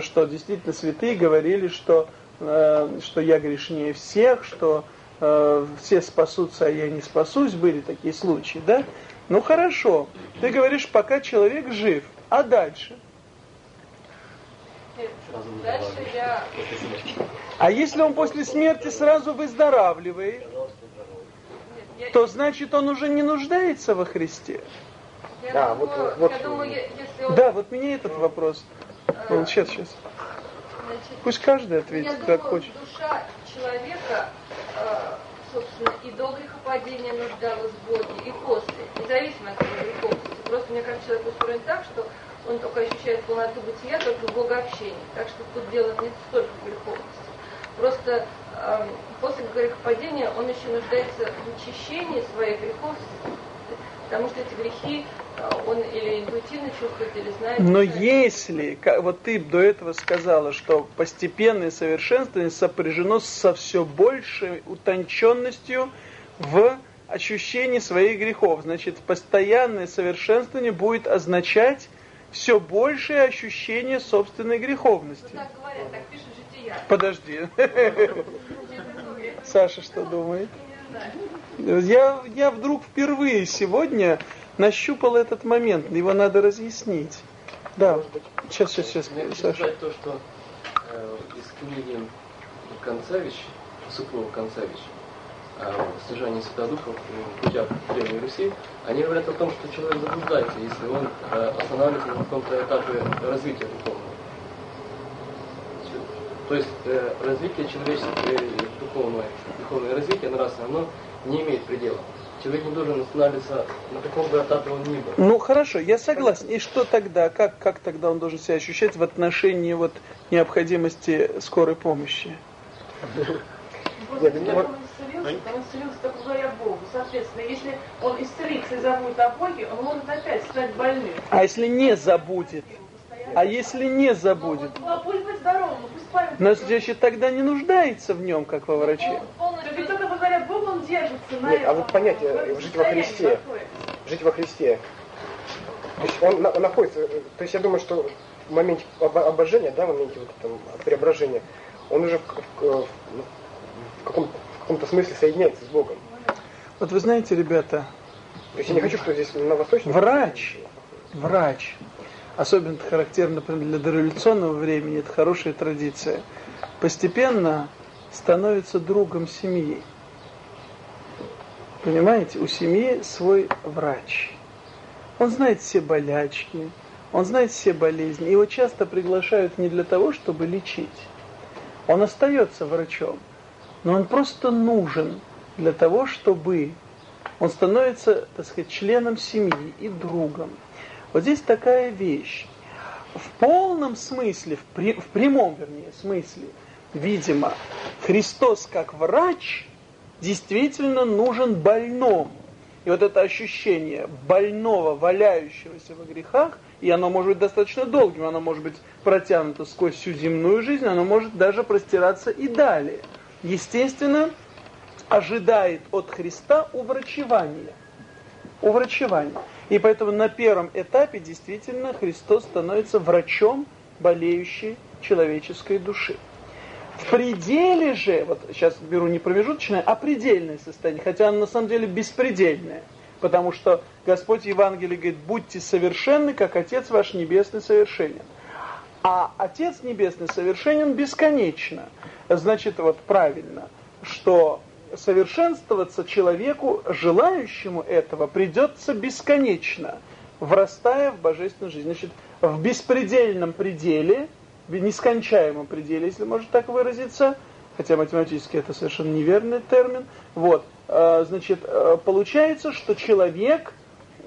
Что действительно святые говорили, что, э, что я грешнее всех, что э, все спасутся, а я не спасусь, были такие случаи, да? Ну хорошо, ты говоришь, пока человек жив, а дальше? Дальше я... А если он после смерти сразу выздоравливает, то значит он уже не нуждается во Христе. Я да, думаю, вот, вот, я думаю, если он... Да, вот меня этот вопрос. А, сейчас, сейчас. Значит, Пусть каждый ответит, я как думаю, хочет. душа человека, э, собственно, и до грехопадения нуждалась в Боге, и после, независимо от греховности. Просто мне кажется, человек устроен так, что он только ощущает полноту бытия только в богообщении. Так что тут дело не столько в греховности. Просто э, после грехопадения он еще нуждается в очищении своих грехов, потому что эти грехи э, он или интуитивно чувствует, или знает. Но если, как, вот ты до этого сказала, что постепенное совершенствование сопряжено со все большей утонченностью в ощущении своих грехов, значит, постоянное совершенствование будет означать все большее ощущение собственной греховности. Ну, так говорят, так пишет жития. Подожди. <laughs> Саша что думает? Я, я вдруг впервые сегодня нащупал этот момент, его надо разъяснить. Да, сейчас, сейчас, сейчас. Мне Саша. то, что э, из книги Концевич, Супруга Концевич, э, «Стяжание Святодухов в путях Древней Руси», они говорят о том, что человек заблуждается, если он э, останавливается на каком-то этапе развития духовного. То есть э, развитие человеческого духовное, духовное развитие нравственное, оно не имеет предела. Человек не должен останавливаться на каком бы этапе он ни был. Ну хорошо, я согласен. И что тогда? Как, как тогда он должен себя ощущать в отношении вот необходимости скорой помощи? Нет, ну, он исцелился, он исцелился благодаря Богу. Соответственно, если он исцелится и забудет о Боге, он может опять стать больным. А если не забудет? А если не забудет? Ну, пусть быть здоровым, пусть память. Но значит тогда не нуждается в нем, как во враче. Ведь только благодаря Богу он держится на Нет, а вот понятие жить во Христе. Жить во Христе. То есть он, он находится, то есть я думаю, что в моменте обожения, да, в моменте вот там, преображения, он уже в, в, в, в каком-то каком смысле соединяется с Богом. Вот вы знаете, ребята, то есть я не хочу, что здесь на восточном... Врач, врач, особенно это характерно для дореволюционного времени, это хорошая традиция, постепенно становится другом семьи. Понимаете, у семьи свой врач. Он знает все болячки, он знает все болезни. Его часто приглашают не для того, чтобы лечить. Он остается врачом, но он просто нужен для того, чтобы он становится, так сказать, членом семьи и другом. Вот здесь такая вещь. В полном смысле, в, при, в прямом, вернее, смысле, видимо, Христос как врач действительно нужен больному. И вот это ощущение больного, валяющегося во грехах, и оно может быть достаточно долгим, оно может быть протянуто сквозь всю земную жизнь, оно может даже простираться и далее. Естественно, ожидает от Христа уврачевания. Уврачевания. И поэтому на первом этапе действительно Христос становится врачом болеющей человеческой души. В пределе же, вот сейчас беру не промежуточное, а предельное состояние, хотя оно на самом деле беспредельное, потому что Господь в Евангелии говорит, будьте совершенны, как Отец ваш Небесный совершенен. А Отец Небесный совершенен бесконечно. Значит, вот правильно, что совершенствоваться человеку, желающему этого, придется бесконечно, врастая в божественную жизнь. Значит, в беспредельном пределе, в нескончаемом пределе, если можно так выразиться, хотя математически это совершенно неверный термин, вот, э, значит, э, получается, что человек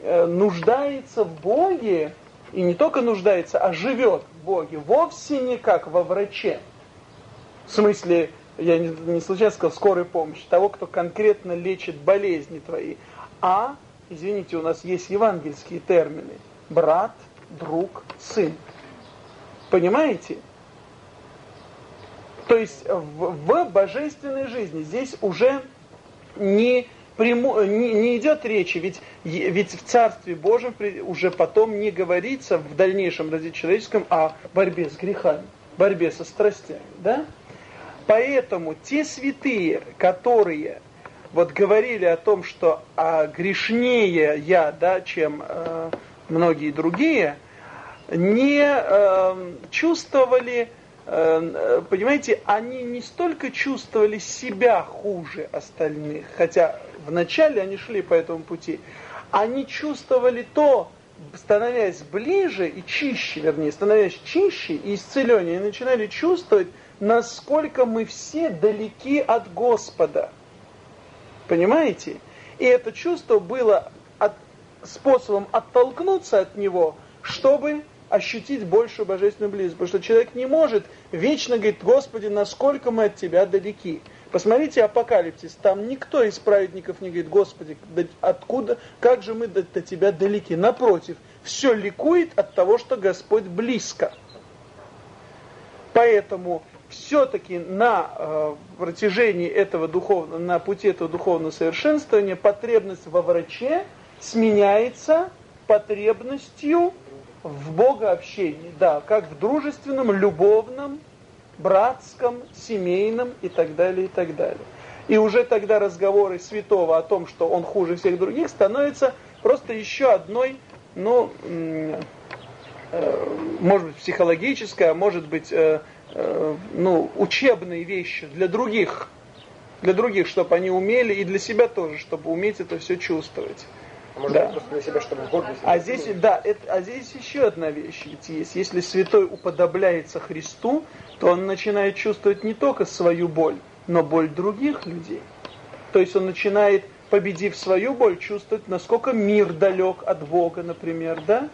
э, нуждается в Боге, и не только нуждается, а живет в Боге, вовсе не как во враче. В смысле, я не, не случайно сказал скорой помощи, того, кто конкретно лечит болезни твои. А, извините, у нас есть евангельские термины. Брат, друг, сын. Понимаете? То есть в, в божественной жизни здесь уже не, прямо, не, не идет речи, ведь, ведь в Царстве Божьем уже потом не говорится в дальнейшем развитии человеческом о борьбе с грехами, борьбе со страстями. Да? Поэтому те святые, которые вот говорили о том, что а, грешнее я, да, чем э, многие другие, не э, чувствовали, э, понимаете, они не столько чувствовали себя хуже остальных, хотя вначале они шли по этому пути, они чувствовали то, становясь ближе и чище, вернее, становясь чище и исцеленнее, начинали чувствовать, насколько мы все далеки от Господа. Понимаете? И это чувство было от, способом оттолкнуться от Него, чтобы ощутить большую божественную близость. Потому что человек не может вечно говорить, Господи, насколько мы от Тебя далеки. Посмотрите Апокалипсис, там никто из праведников не говорит, Господи, откуда, как же мы до, до Тебя далеки. Напротив, все ликует от того, что Господь близко. Поэтому все-таки на э, протяжении этого духовного, на пути этого духовного совершенствования потребность во враче сменяется потребностью в богообщении, да, как в дружественном, любовном, братском, семейном и так далее, и так далее. И уже тогда разговоры святого о том, что он хуже всех других, становятся просто еще одной, ну, э, может быть, психологической, а может быть, э, э, ну, учебной вещью для других, для других, чтобы они умели, и для себя тоже, чтобы уметь это все чувствовать. А да. себя, чтобы. А здесь, да, это, а здесь еще одна вещь есть. Если святой уподобляется Христу, то он начинает чувствовать не только свою боль, но боль других людей. То есть он начинает, победив свою боль, чувствовать, насколько мир далек от Бога, например, да?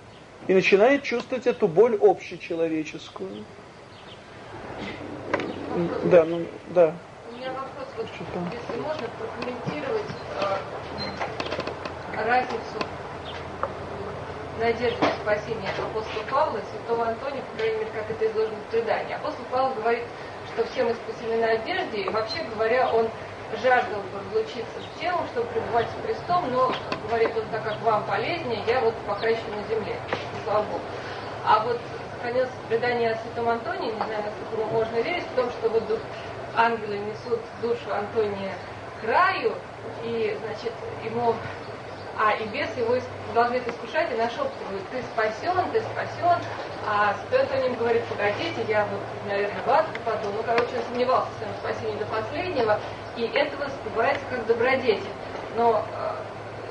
И начинает чувствовать эту боль общечеловеческую. Да, ну, да. У меня вопрос, вот, если можно прокомментировать э, разницу надежды на спасение апостола Павла и святого Антония, по крайней мере, как это изложено в предании. Апостол Павел говорит, что все мы спасены на одежде, и вообще говоря, он жаждал бы разлучиться с телом, чтобы пребывать с Христом, но, говорит он, так как вам полезнее, я вот пока еще на земле, слава Богу. А вот сохранилось предание о святом Антонии, не знаю, насколько можно верить, в том, что вот дух, ангелы несут душу Антония к раю, и, значит, ему а и бес его должны это искушать и нашептывают, ты спасен, ты спасен, а Антоним говорит, погодите, я вот, наверное, в ад попаду. Ну, короче, он сомневался в своем спасении до последнего, и это воспринимается как добродетель. Но э,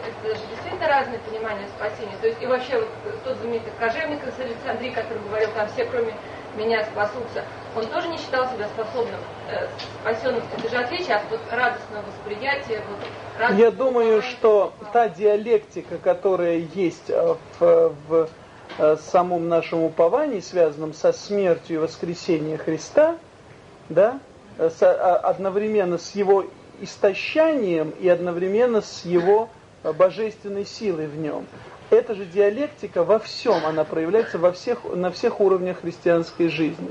это же действительно разное понимание спасения. То есть, и вообще, вот тот знаменитый кожевник из Александрии, который говорил, там все, кроме меня спасутся, он тоже не считал себя способным э, спасенным. Это же отличие от вот радостного восприятия. Вот, радостного Я думаю, что та диалектика, которая есть э, в, в э, самом нашем уповании, связанном со смертью и воскресением Христа, да, э, со, а, одновременно с его истощанием и одновременно с его божественной силой в нем эта же диалектика во всем, она проявляется во всех, на всех уровнях христианской жизни.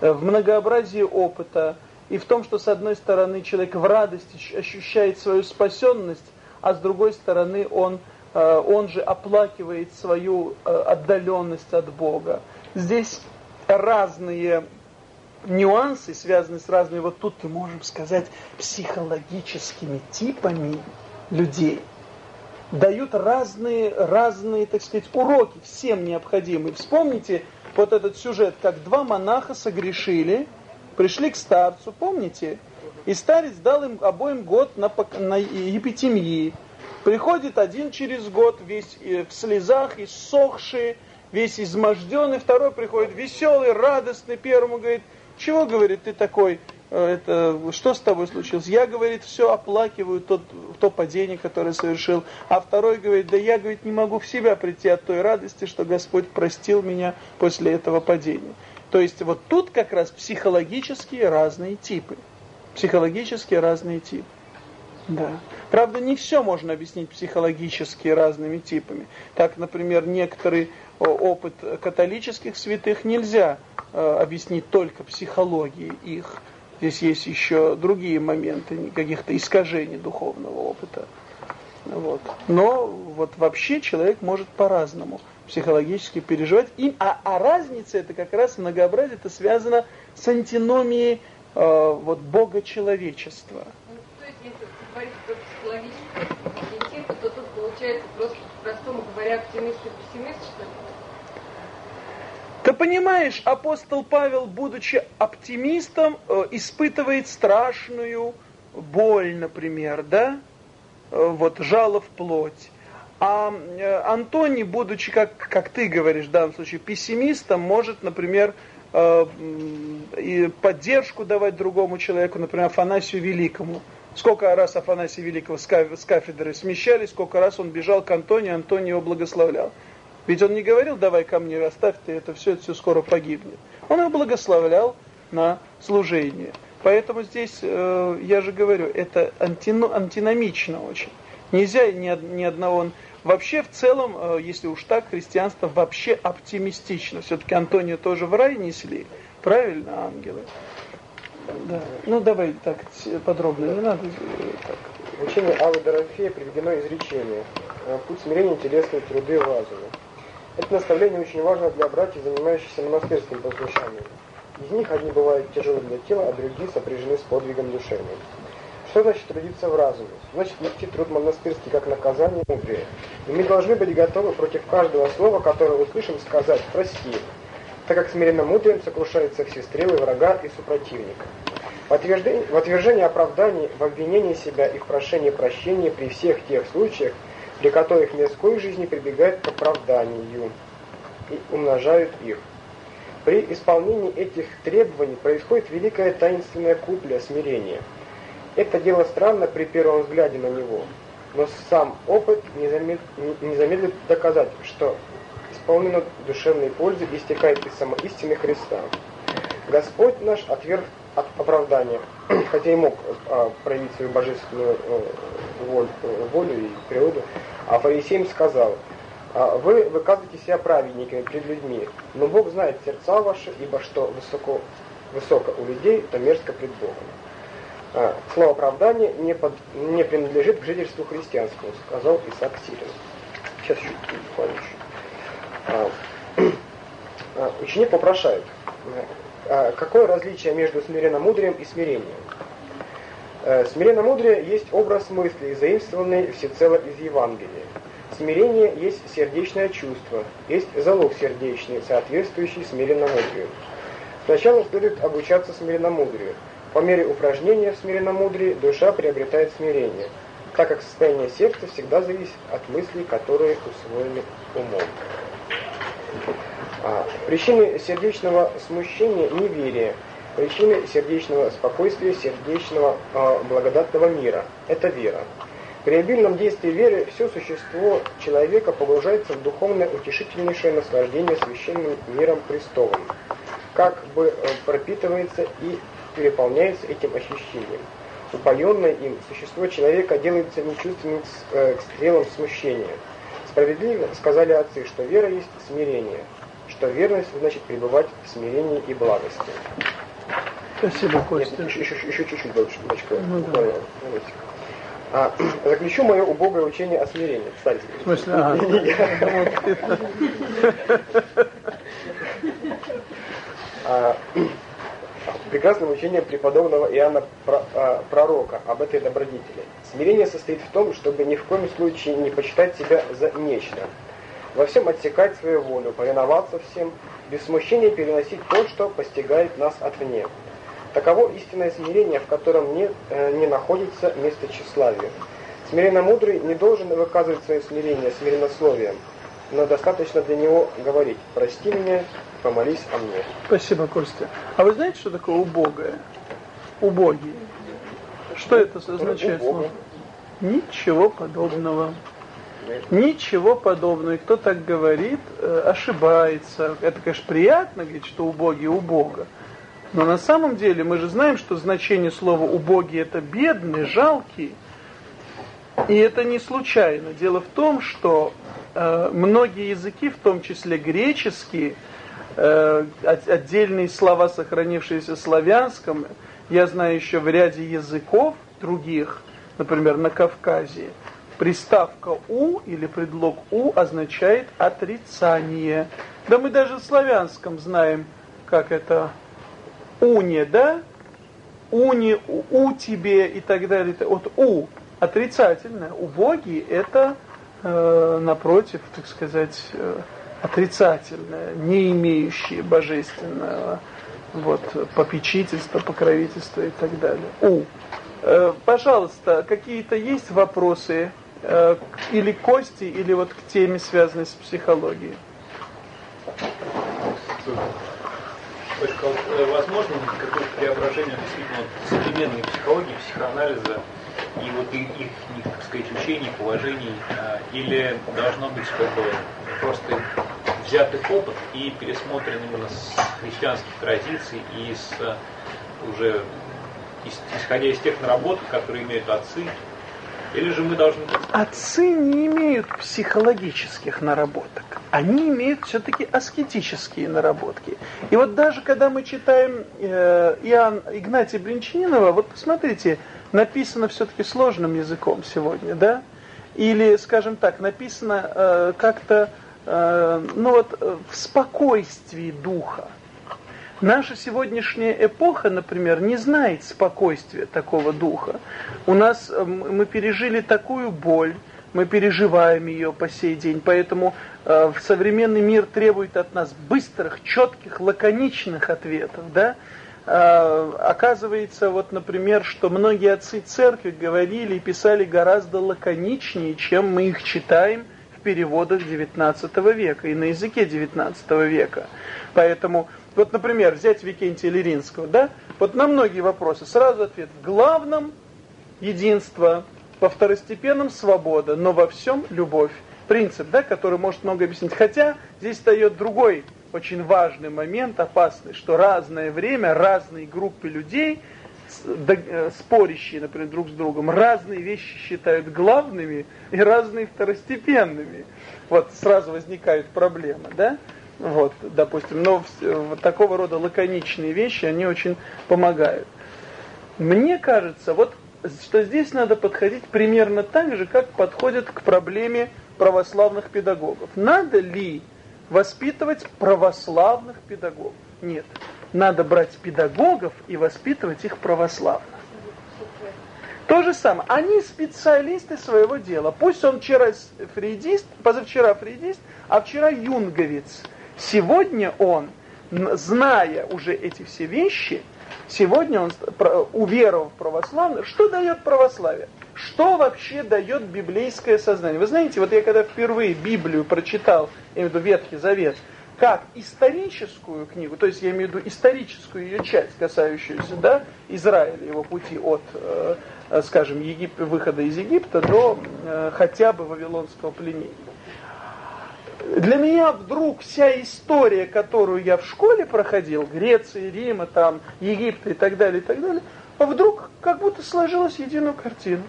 Э, в многообразии опыта и в том, что с одной стороны человек в радости ощущает свою спасенность, а с другой стороны он, э, он же оплакивает свою э, отдаленность от Бога. Здесь разные нюансы, связанные с разными, вот тут мы можем сказать, психологическими типами людей – дают разные, разные, так сказать, уроки, всем необходимые. Вспомните вот этот сюжет, как два монаха согрешили, пришли к старцу, помните? И старец дал им обоим год на, на епитемии. Приходит один через год, весь э, в слезах, иссохший, весь изможденный, второй приходит веселый, радостный, первому говорит, чего, говорит, ты такой это, что с тобой случилось? Я, говорит, все оплакиваю тот, то падение, которое совершил. А второй говорит, да я, говорит, не могу в себя прийти от той радости, что Господь простил меня после этого падения. То есть вот тут как раз психологические разные типы. Психологические разные типы. Да. Правда, не все можно объяснить психологически разными типами. Так, например, некоторый опыт католических святых нельзя э, объяснить только психологией их Здесь есть еще другие моменты, каких-то искажений духовного опыта. Вот. Но вот вообще человек может по-разному психологически переживать. И, а, а разница это как раз многообразие, это связано с антиномией э, вот, Бога человечества. Ну, то есть, если говорить про психологические типы, то тут получается просто, простому говоря, оптимист и пессимист, что ли? Ты понимаешь, апостол Павел, будучи оптимистом, э, испытывает страшную боль, например, да? Э, вот жало в плоть. А э, Антоний, будучи, как, как ты говоришь в данном случае, пессимистом, может, например, и поддержку давать другому человеку, например, Афанасию Великому. Сколько раз Афанасий Великого с кафедры смещали, сколько раз он бежал к Антонию, Антоний его благословлял. Ведь он не говорил, давай ко мне, оставь ты это все, это все скоро погибнет. Он его благословлял на служение. Поэтому здесь, э, я же говорю, это антино, антиномично очень. Нельзя ни, ни одного... Вообще, в целом, э, если уж так, христианство вообще оптимистично. Все-таки Антония тоже в рай несли. Правильно, ангелы? Да. Ну, давай так подробно, не надо. Так. В учении Аллы Дорофея приведено изречение «Путь смирения телесные труды разума». Это наставление очень важно для братьев, занимающихся монастырским послушанием. Из них одни бывают тяжелы для тела, а другие сопряжены с подвигом душевным. Что значит трудиться в разуме? Значит нести труд монастырский как наказание мудрее. И мы должны быть готовы против каждого слова, которое услышим, сказать «прости», так как смиренно мудрым сокрушаются все стрелы врага и супротивника. В отверждении, в отвержении оправданий, в обвинении себя и в прошении прощения при всех тех случаях, при которых мирской жизни прибегают к оправданию и умножают их. При исполнении этих требований происходит великая таинственная купля смирения. Это дело странно при первом взгляде на него, но сам опыт не, замед... не замедлит доказать, что исполнено душевной пользы истекает из самоистины Христа. Господь наш отверг от оправдания, <clears throat> хотя и мог а, проявить свою божественную а, волю, волю и природу, а фарисеям сказал, а, вы выказываете себя праведниками перед людьми, но Бог знает сердца ваши, ибо что высоко, высоко у людей, то мерзко пред Богом. А, слово оправдание не, под, не принадлежит к жительству христианскому, сказал Исаак Сирин. Сейчас чуть буквально <clears throat> а, Ученик попрошает, какое различие между смиренномудрием и смирением? Э, Смиренно-мудрее есть образ мысли, заимствованный всецело из Евангелия. Смирение есть сердечное чувство, есть залог сердечный, соответствующий смиренно-мудрию. Сначала следует обучаться смиренно-мудрию. По мере упражнения в смиренно-мудрии душа приобретает смирение, так как состояние сердца всегда зависит от мыслей, которые усвоены умом. А, причины сердечного смущения – неверие – Причины сердечного спокойствия, сердечного э, благодатного мира – это вера. При обильном действии веры все существо человека погружается в духовное утешительнейшее наслаждение священным миром Христовым, как бы э, пропитывается и переполняется этим ощущением. Упоенное им существо человека делается нечувственным э, к стрелам смущения. Справедливо сказали отцы, что вера есть смирение, что верность значит пребывать в смирении и благости. Спасибо, Костя. Нет, еще, еще, еще чуть-чуть дольше. Ну, да. А, <clears throat> заключу мое убогое учение о смирении. Кстати. В смысле? А, <laughs> <laughs> а, <clears throat> прекрасное учение преподобного Иоанна а, Пророка об этой добродетели. Смирение состоит в том, чтобы ни в коем случае не почитать себя за нечто. Во всем отсекать свою волю, повиноваться всем, без смущения переносить то, что постигает нас отвне. Таково истинное смирение, в котором не, э, не находится место тщеславию. Смиренно мудрый не должен выказывать свое смирение смиреннословием, но достаточно для него говорить «прости меня, помолись о мне». Спасибо, Костя. А вы знаете, что такое убогое? Убогие. Что это означает? Ничего подобного. Ничего подобного. И кто так говорит, э, ошибается. Это, конечно, приятно говорить, что убогие у Бога. Но на самом деле мы же знаем, что значение слова «убогий» это «бедный», «жалкий». И это не случайно. Дело в том, что э, многие языки, в том числе греческие, э, отдельные слова, сохранившиеся в славянском, я знаю еще в ряде языков других, например, на Кавказе, приставка «у» или предлог «у» означает отрицание. Да мы даже в славянском знаем, как это уне, да, уни, у, у тебе и так далее. Вот у отрицательное, убогий это э, напротив, так сказать, э, отрицательное, не имеющее божественного вот, попечительства, покровительства и так далее. У. Э, пожалуйста, какие-то есть вопросы э, или кости, или вот к теме, связанной с психологией. Э, возможно какое-то преображение действительно современной психологии, психоанализа и вот их, их так сказать, учений, положений, а, или должно быть как бы просто взятый опыт и пересмотрен именно с христианских традиций и с уже исходя из тех наработок, которые имеют отцы, или же мы должны... Отцы не имеют психологических наработок. Они имеют все-таки аскетические наработки. И вот даже когда мы читаем э, Иоанн Игнатия Бринчанинова, вот посмотрите, написано все-таки сложным языком сегодня, да? Или, скажем так, написано э, как-то, э, ну вот, в спокойствии духа. Наша сегодняшняя эпоха, например, не знает спокойствия такого духа. У нас э, мы пережили такую боль, мы переживаем ее по сей день, поэтому э, современный мир требует от нас быстрых, четких, лаконичных ответов, да? Э, оказывается, вот, например, что многие отцы церкви говорили и писали гораздо лаконичнее, чем мы их читаем в переводах XIX века и на языке XIX века. Поэтому вот, например, взять Викентия Леринского, да? Вот на многие вопросы сразу ответ. В главном единство, во второстепенном свобода, но во всем любовь. Принцип, да, который может много объяснить. Хотя здесь дает другой очень важный момент, опасный, что разное время, разные группы людей, э, спорящие, например, друг с другом, разные вещи считают главными и разные второстепенными. Вот сразу возникает проблема, да? Вот, допустим, но вот такого рода лаконичные вещи, они очень помогают. Мне кажется, вот что здесь надо подходить примерно так же, как подходят к проблеме православных педагогов. Надо ли воспитывать православных педагогов? Нет. Надо брать педагогов и воспитывать их православно. То же самое. Они специалисты своего дела. Пусть он вчера фрейдист, позавчера фрейдист, а вчера юнговец – Сегодня он, зная уже эти все вещи, сегодня он, уверовав в православие, что дает православие? Что вообще дает библейское сознание? Вы знаете, вот я когда впервые Библию прочитал, я имею в виду Ветхий Завет, как историческую книгу, то есть я имею в виду историческую ее часть, касающуюся да, Израиля, его пути от, э, скажем, Егип... выхода из Египта до э, хотя бы Вавилонского пленения для меня вдруг вся история, которую я в школе проходил, Греции, Рима, там, Египта и так далее, и так далее, вдруг как будто сложилась единую картину.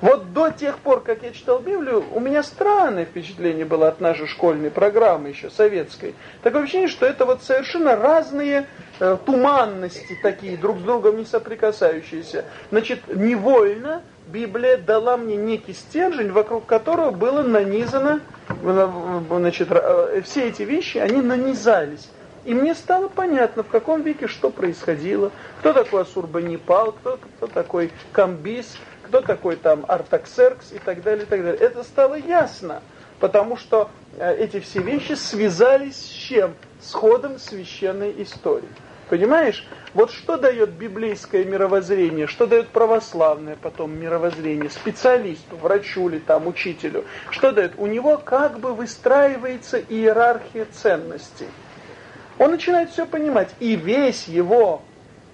Вот до тех пор, как я читал Библию, у меня странное впечатление было от нашей школьной программы еще, советской. Такое ощущение, что это вот совершенно разные э, туманности такие, друг с другом не соприкасающиеся. Значит, невольно Библия дала мне некий стержень, вокруг которого было нанизано, значит, э, все эти вещи, они нанизались. И мне стало понятно, в каком веке что происходило, кто такой Асурбанипал, кто, кто такой Камбис, кто такой там Артаксеркс и так далее, и так далее. Это стало ясно, потому что э, эти все вещи связались с чем? С ходом священной истории. Понимаешь? Вот что дает библейское мировоззрение, что дает православное потом мировоззрение специалисту, врачу или там учителю? Что дает? У него как бы выстраивается иерархия ценностей. Он начинает все понимать. И весь его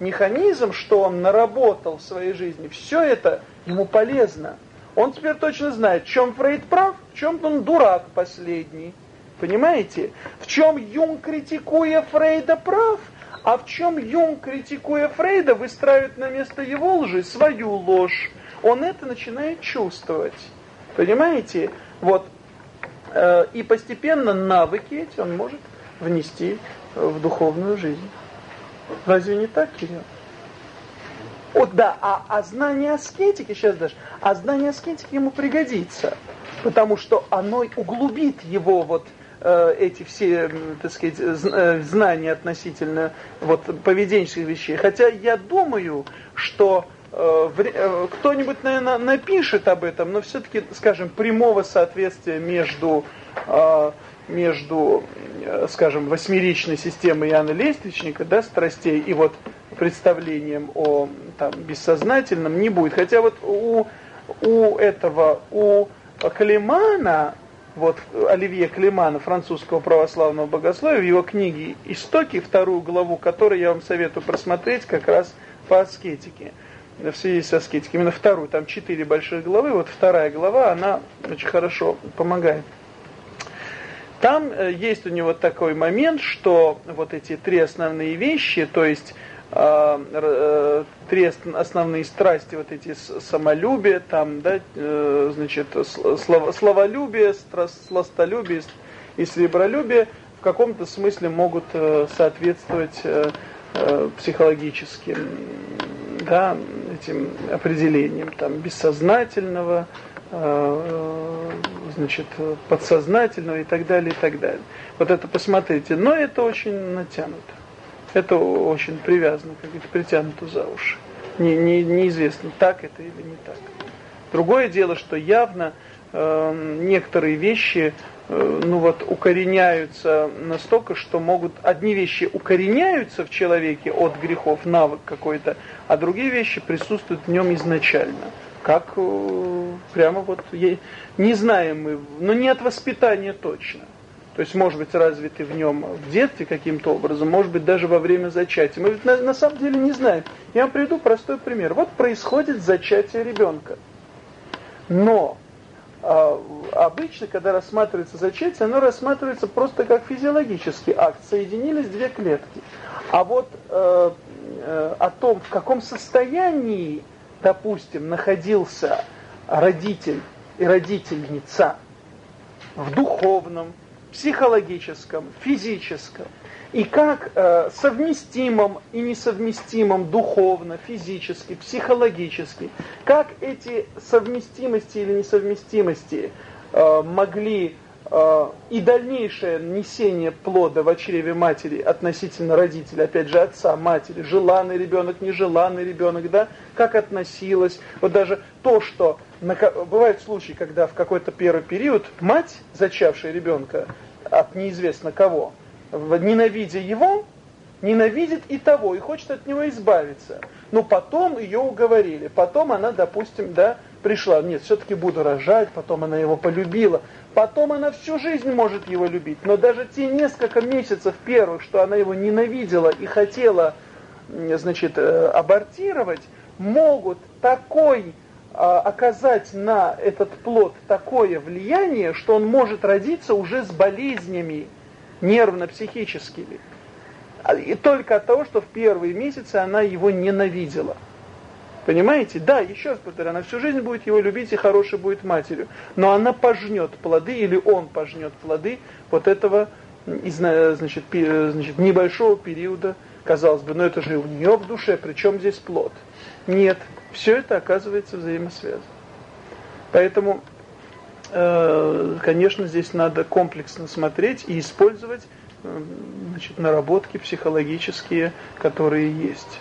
механизм, что он наработал в своей жизни, все это ему полезно. Он теперь точно знает, в чем Фрейд прав, в чем он дурак последний. Понимаете? В чем Юнг, критикуя Фрейда, прав – а в чем Юнг, критикуя Фрейда, выстраивает на место его лжи свою ложь? Он это начинает чувствовать. Понимаете? Вот. Э, и постепенно навыки эти он может внести в духовную жизнь. Разве не так, Кирилл? Вот да, а, а знание аскетики, сейчас даже, а знание аскетики ему пригодится, потому что оно углубит его вот эти все, так сказать, э, знания относительно вот, поведенческих вещей. Хотя я думаю, что э, кто-нибудь, наверное, напишет об этом, но все-таки, скажем, прямого соответствия между, между скажем, восьмеричной системой Иоанна Лествичника, да, страстей, и вот представлением о там, бессознательном не будет. Хотя вот у, у этого, у Климана, вот Оливье Климана, французского православного богословия, в его книге «Истоки», вторую главу, которую я вам советую просмотреть как раз по аскетике, в связи с аскетикой. Именно вторую, там четыре больших главы, вот вторая глава, она очень хорошо помогает. Там э, есть у него такой момент, что вот эти три основные вещи, то есть э, э, три основные страсти, вот эти самолюбие, там, да, э, значит, слов, словолюбие, сластолюбие и сребролюбие в каком-то смысле могут э, соответствовать э, э, психологическим да, этим определением там, бессознательного, э, значит, подсознательного и так далее, и так далее. Вот это посмотрите. Но это очень натянуто. Это очень привязано, как говорится, притянуто за уши. Не, не, неизвестно, так это или не так. Другое дело, что явно э, некоторые вещи Э, ну вот укореняются настолько, что могут одни вещи укореняются в человеке от грехов, навык какой-то, а другие вещи присутствуют в нем изначально. Как э, прямо вот не знаем мы, но не от воспитания точно. То есть, может быть, развиты в нем в детстве каким-то образом, может быть, даже во время зачатия. Мы на, на самом деле не знаем. Я вам приведу простой пример. Вот происходит зачатие ребенка. Но а, обычно, когда рассматривается зачатие, оно рассматривается просто как физиологический акт. Соединились две клетки. А вот э, э, о том, в каком состоянии, допустим, находился родитель и родительница в духовном, психологическом, физическом, и как э, совместимым и несовместимым духовно, физически, психологически, как эти совместимости или несовместимости э, могли э, и дальнейшее несение плода в чреве матери относительно родителей, опять же отца, матери, желанный ребенок, нежеланный ребенок, да, как относилось, вот даже то, что бывают случаи, когда в какой-то первый период мать, зачавшая ребенка от неизвестно кого, ненавидя его, ненавидит и того, и хочет от него избавиться. Но потом ее уговорили, потом она, допустим, да, пришла, нет, все-таки буду рожать, потом она его полюбила, потом она всю жизнь может его любить, но даже те несколько месяцев первых, что она его ненавидела и хотела, значит, э, абортировать, могут такой оказать на этот плод такое влияние, что он может родиться уже с болезнями, нервно-психическими. А, и только от того, что в первые месяцы она его ненавидела. Понимаете? Да, еще раз повторяю, она всю жизнь будет его любить и хорошей будет матерью. Но она пожнет плоды, или он пожнет плоды вот этого значит, значит, небольшого периода, казалось бы, но это же у нее в душе, причем здесь плод? Нет, все это оказывается взаимосвязано. Поэтому Э, конечно, здесь надо комплексно смотреть и использовать э, значит, наработки психологические, которые есть.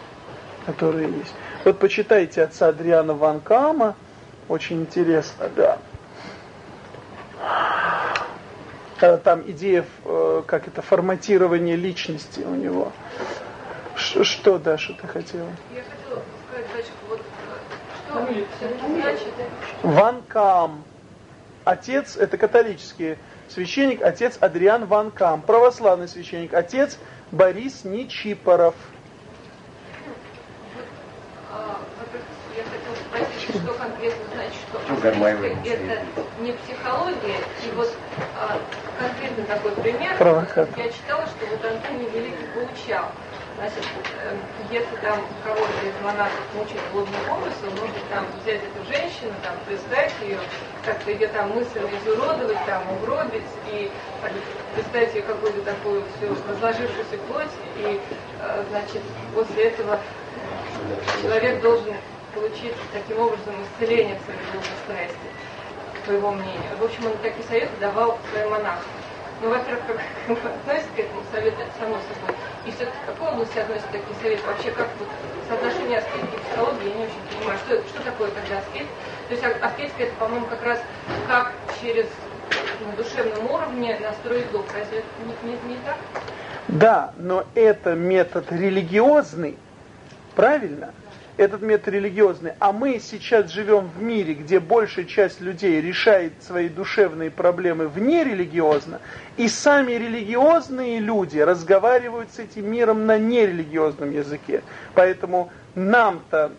Которые есть. Вот почитайте отца Адриана Ван Кама, очень интересно, да. Э, там идея, как это, форматирование личности у него. Что, Даша, ты хотела? Я хотела сказать, Дачка, вот что значит? Ван Кам. Отец, это католический священник, отец Адриан Ван Кам. Православный священник, отец Борис Нечипоров. что конкретно значит, что это не психология. И вот а, конкретно такой пример. Я читала, что вот Антоний Великий получал. Значит, э, если там кого-то из монахов мучает блудный помысел, нужно там взять эту женщину, там, представить ее, как-то ее там мысленно изуродовать, там, угробить и так, представить ее какую-то такую всю разложившуюся плоть, и, э, значит, после этого человек должен получить таким образом исцеление своей любовной страсти, по его мнению. В общем, он такие советы давал своим монахам. Ну, во-первых, как <laughs> относится к этому совету, само собой. И все-таки в какой области относятся такие советы? Вообще, как вот соотношение аскетики и психологии, я не очень понимаю. Что, что такое тогда аскет? То есть а, аскетика это, по-моему, как раз как через на душевном уровне настроить дух. Разве это не, не, не так? Да, но это метод религиозный, правильно? Этот метод религиозный, а мы сейчас живем в мире, где большая часть людей решает свои душевные проблемы вне религиозно, и сами религиозные люди разговаривают с этим миром на нерелигиозном языке. Поэтому нам-то,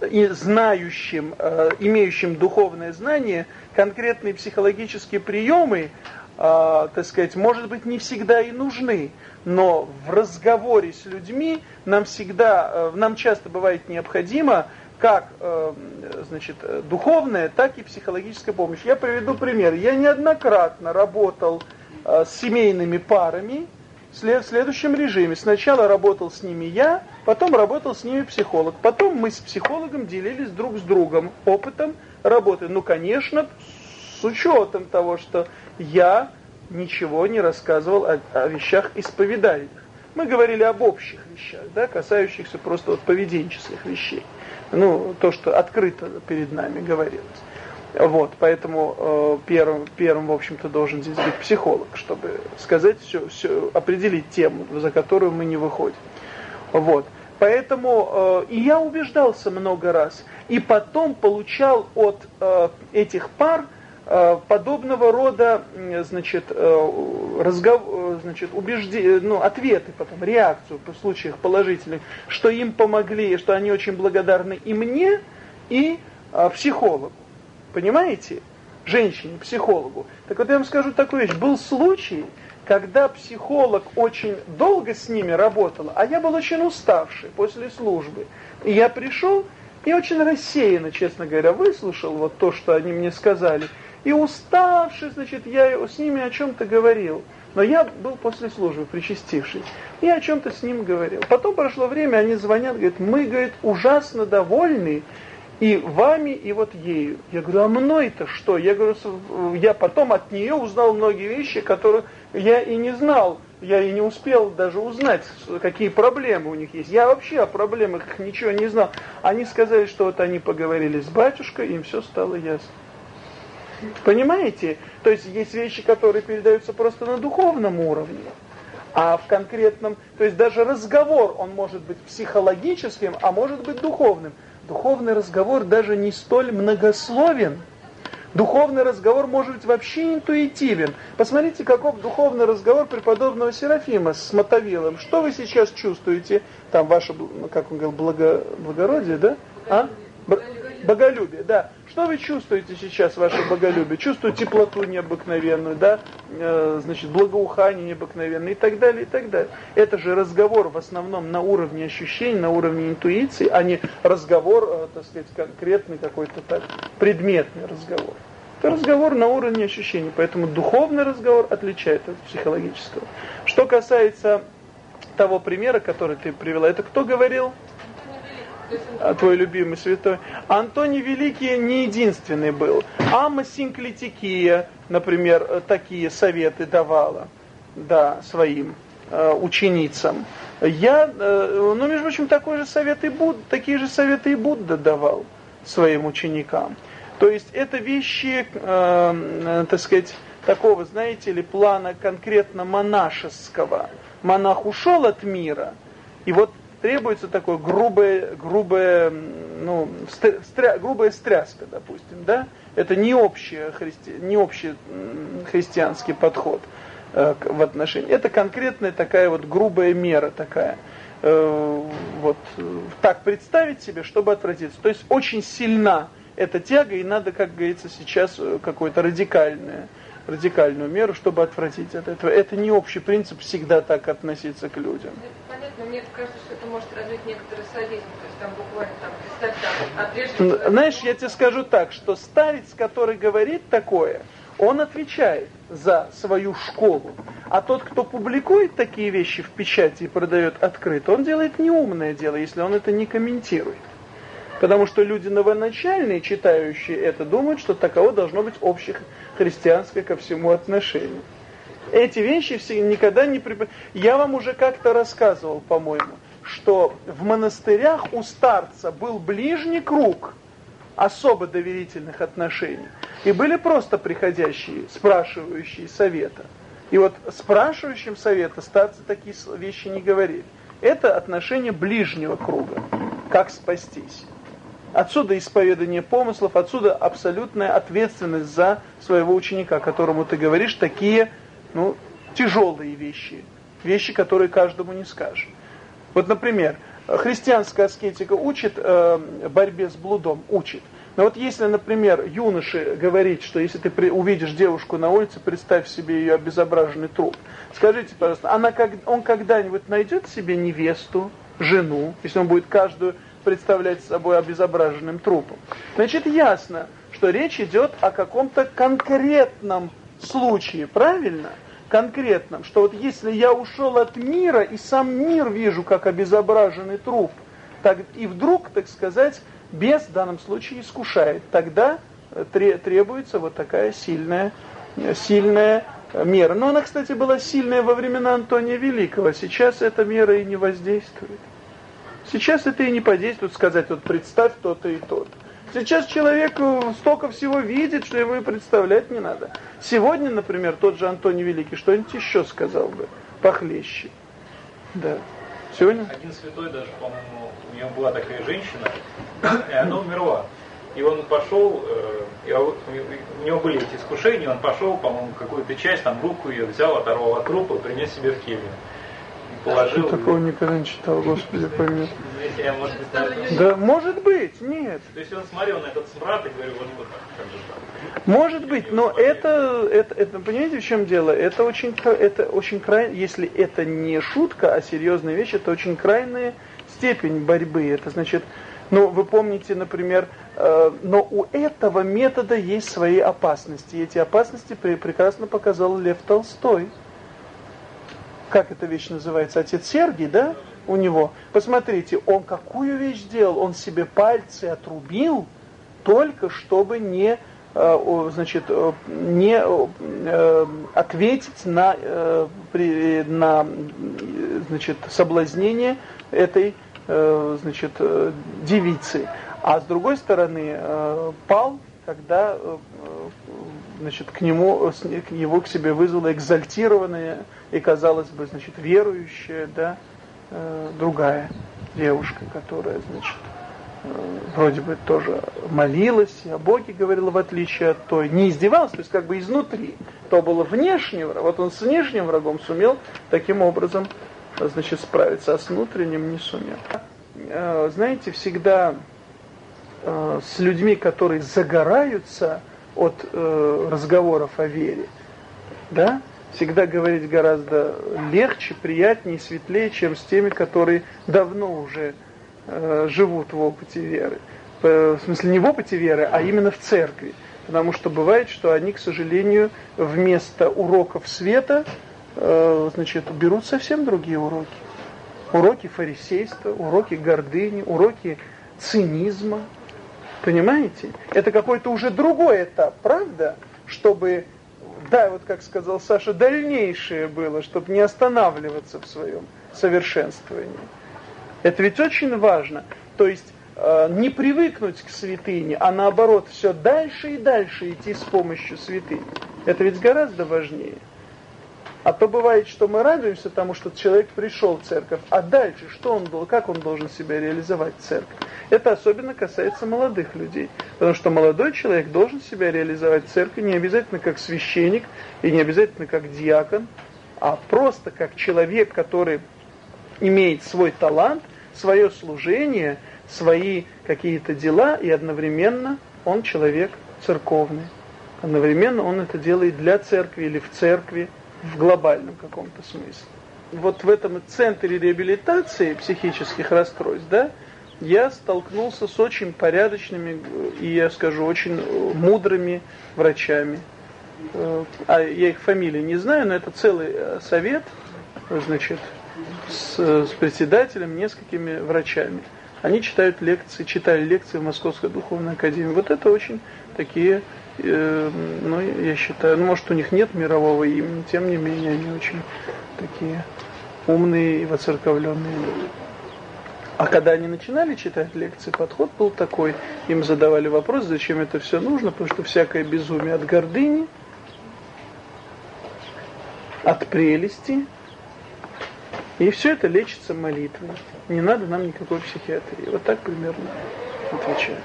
знающим, э, имеющим духовное знание, конкретные психологические приемы, э, так сказать, может быть, не всегда и нужны но в разговоре с людьми нам всегда, э, нам часто бывает необходимо как э, значит, духовная, так и психологическая помощь. Я приведу пример. Я неоднократно работал э, с семейными парами в следующем режиме. Сначала работал с ними я, потом работал с ними психолог. Потом мы с психологом делились друг с другом опытом работы. Ну, конечно, с учетом того, что я ничего не рассказывал о, о вещах исповедальных. Мы говорили об общих вещах, да, касающихся просто вот поведенческих вещей. Ну, то, что открыто перед нами говорилось. Вот, поэтому э, первым, первым, в общем-то, должен здесь быть психолог, чтобы сказать все, все, определить тему, за которую мы не выходим. Вот. Поэтому э, и я убеждался много раз, и потом получал от э, этих пар подобного рода значит, э, разговор, значит, убежде, ну, ответы, потом, реакцию в случаях положительных, что им помогли, что они очень благодарны и мне, и а, психологу. Понимаете? Женщине, психологу. Так вот я вам скажу такую вещь. Был случай, когда психолог очень долго с ними работал, а я был очень уставший после службы. И я пришел и очень рассеянно, честно говоря, выслушал вот то, что они мне сказали – и уставший, значит, я с ними о чем-то говорил. Но я был после службы, причастившись. И о чем-то с ним говорил. Потом прошло время, они звонят, говорят, мы, говорит, ужасно довольны и вами, и вот ею. Я говорю, а мной-то что? Я говорю, я потом от нее узнал многие вещи, которые я и не знал. Я и не успел даже узнать, какие проблемы у них есть. Я вообще о проблемах ничего не знал. Они сказали, что вот они поговорили с батюшкой, им все стало ясно. Понимаете? То есть есть вещи, которые передаются просто на духовном уровне. А в конкретном, то есть даже разговор, он может быть психологическим, а может быть духовным. Духовный разговор даже не столь многословен. Духовный разговор может быть вообще интуитивен. Посмотрите, каков духовный разговор преподобного Серафима с Мотовилом. Что вы сейчас чувствуете? Там ваше, как он говорил, благо, благородие, да? А? Боголюбие, да. Что вы чувствуете сейчас, ваше боголюбие? Чувствуете теплоту необыкновенную, да? Э, значит, благоухание необыкновенное и так далее, и так далее. Это же разговор в основном на уровне ощущений, на уровне интуиции, а не разговор, э, так сказать, конкретный какой-то так, предметный разговор. Это разговор на уровне ощущений, поэтому духовный разговор отличает от психологического. Что касается того примера, который ты привела, это кто говорил? А, твой любимый святой. Антоний Великий не единственный был. Амма Синклитикия, например, такие советы давала да, своим э, ученицам. Я, э, ну, между прочим, такой же совет и Буд, такие же советы и Будда давал своим ученикам. То есть это вещи, э, так сказать, такого, знаете ли, плана конкретно монашеского. Монах ушел от мира, и вот требуется такое грубое, грубое, ну, стря, грубая стряска, допустим, да? Это не, общий, христи, не общий христианский подход э, в отношении. Это конкретная такая вот грубая мера такая. Э, вот так представить себе, чтобы отвратиться. То есть очень сильна эта тяга, и надо, как говорится, сейчас э, какое-то радикальное радикальную меру, чтобы отвратить от этого. Это не общий принцип всегда так относиться к людям. Понятно, мне кажется, что это может развить некоторый садизм, то есть там буквально там, представь, там, отрежешь... Знаешь, я тебе скажу так, что старец, который говорит такое, он отвечает за свою школу. А тот, кто публикует такие вещи в печати и продает открыто, он делает неумное дело, если он это не комментирует. Потому что люди новоначальные, читающие это, думают, что таково должно быть общих христианское ко всему отношение. Эти вещи все никогда не прип... Я вам уже как-то рассказывал, по-моему, что в монастырях у старца был ближний круг особо доверительных отношений. И были просто приходящие, спрашивающие совета. И вот спрашивающим совета старцы такие вещи не говорили. Это отношение ближнего круга. как спастись. Отсюда исповедание помыслов, отсюда абсолютная ответственность за своего ученика, которому ты говоришь такие, ну, тяжелые вещи, вещи, которые каждому не скажешь. Вот, например, христианская аскетика учит э, борьбе с блудом, учит. Но вот если, например, юноше говорить, что если ты при, увидишь девушку на улице, представь себе ее обезображенный труп. Скажите, пожалуйста, она, как, он когда-нибудь найдет себе невесту, жену, если он будет каждую представлять собой обезображенным трупом? Значит, ясно, что речь идет о каком-то конкретном случае, правильно? Конкретном, что вот если я ушел от мира и сам мир вижу как обезображенный труп, так и вдруг, так сказать, бес в данном случае искушает, тогда э, требуется вот такая сильная, э, сильная мера. Но она, кстати, была сильная во времена Антония Великого. Сейчас эта мера и не воздействует. Сейчас это и не подействует сказать, вот представь то-то и то-то. Сейчас человек э, столько всего видит, что его и представлять не надо. Сегодня, например, тот же Антоний Великий что-нибудь еще сказал бы, похлеще. Да. Сегодня? Один святой даже, по-моему, у него была такая женщина, и она умерла. И он пошел, э, у него были эти искушения, он пошел, по-моему, какую-то часть, там руку ее взял, оторвал от трупа и принес себе в келью. Что такого никогда не читал, Господи, пойми. Да, может быть, нет. То есть он смотрел на этот смрад и говорил, вот, вот как же так. Может быть, но это, это, это, понимаете, в чем дело? Это очень, это очень крайне, если это не шутка, а серьезная вещь, это очень крайная степень борьбы. Это значит, ну, вы помните, например, э, но у этого метода есть свои опасности. И эти опасности при, прекрасно показал Лев Толстой. Как эта вещь называется? Отец Сергий, да? У него. Посмотрите, он какую вещь сделал? Он себе пальцы отрубил, только чтобы не э, значит, э, не э, ответить на, на значит, соблазнение этой значит, девицы. А с другой стороны, пал, когда значит, к нему, его к себе вызвала экзальтированная и, казалось бы, значит, верующая, да, другая девушка, которая, значит, вроде бы тоже молилась, о Боге говорила, в отличие от той, не издевалась, то есть как бы изнутри. То было внешне, вот он с внешним врагом сумел таким образом значит, справиться, а с внутренним не сумел. Э, знаете, всегда э, с людьми, которые загораются от э, разговоров о вере, да, всегда говорить гораздо легче, приятнее, светлее, чем с теми, которые давно уже живут в опыте веры. В смысле не в опыте веры, а именно в церкви. Потому что бывает, что они, к сожалению, вместо уроков света Э, значит, берут совсем другие уроки. Уроки фарисейства, уроки гордыни, уроки цинизма. Понимаете? Это какой-то уже другой этап, правда? Чтобы, да, вот как сказал Саша, дальнейшее было, чтобы не останавливаться в своем совершенствовании. Это ведь очень важно. То есть э, не привыкнуть к святыне, а наоборот все дальше и дальше идти с помощью святыни. Это ведь гораздо важнее. А то бывает, что мы радуемся тому, что человек пришел в церковь, а дальше что он был, как он должен себя реализовать в церковь. Это особенно касается молодых людей, потому что молодой человек должен себя реализовать в церкви не обязательно как священник и не обязательно как диакон, а просто как человек, который имеет свой талант, свое служение, свои какие-то дела, и одновременно он человек церковный. Одновременно он это делает для церкви или в церкви, в глобальном каком-то смысле. Вот в этом центре реабилитации психических расстройств, да, я столкнулся с очень порядочными и, я скажу, очень мудрыми врачами. Э, а я их фамилии не знаю, но это целый э, совет, значит, с, с председателем, несколькими врачами. Они читают лекции, читали лекции в Московской духовной академии. Вот это очень такие Э, ну, я считаю, ну, может, у них нет мирового имени, тем не менее, они очень такие умные и воцерковленные люди. А когда они начинали читать лекции, подход был такой, им задавали вопрос, зачем это все нужно, потому что всякое безумие от гордыни, от прелести И все это лечится молитвой. Не надо нам никакой психиатрии. Вот так примерно отвечаю.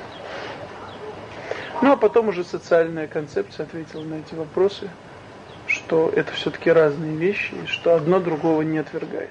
Ну а потом уже социальная концепция ответила на эти вопросы, что это все-таки разные вещи, и что одно другого не отвергает.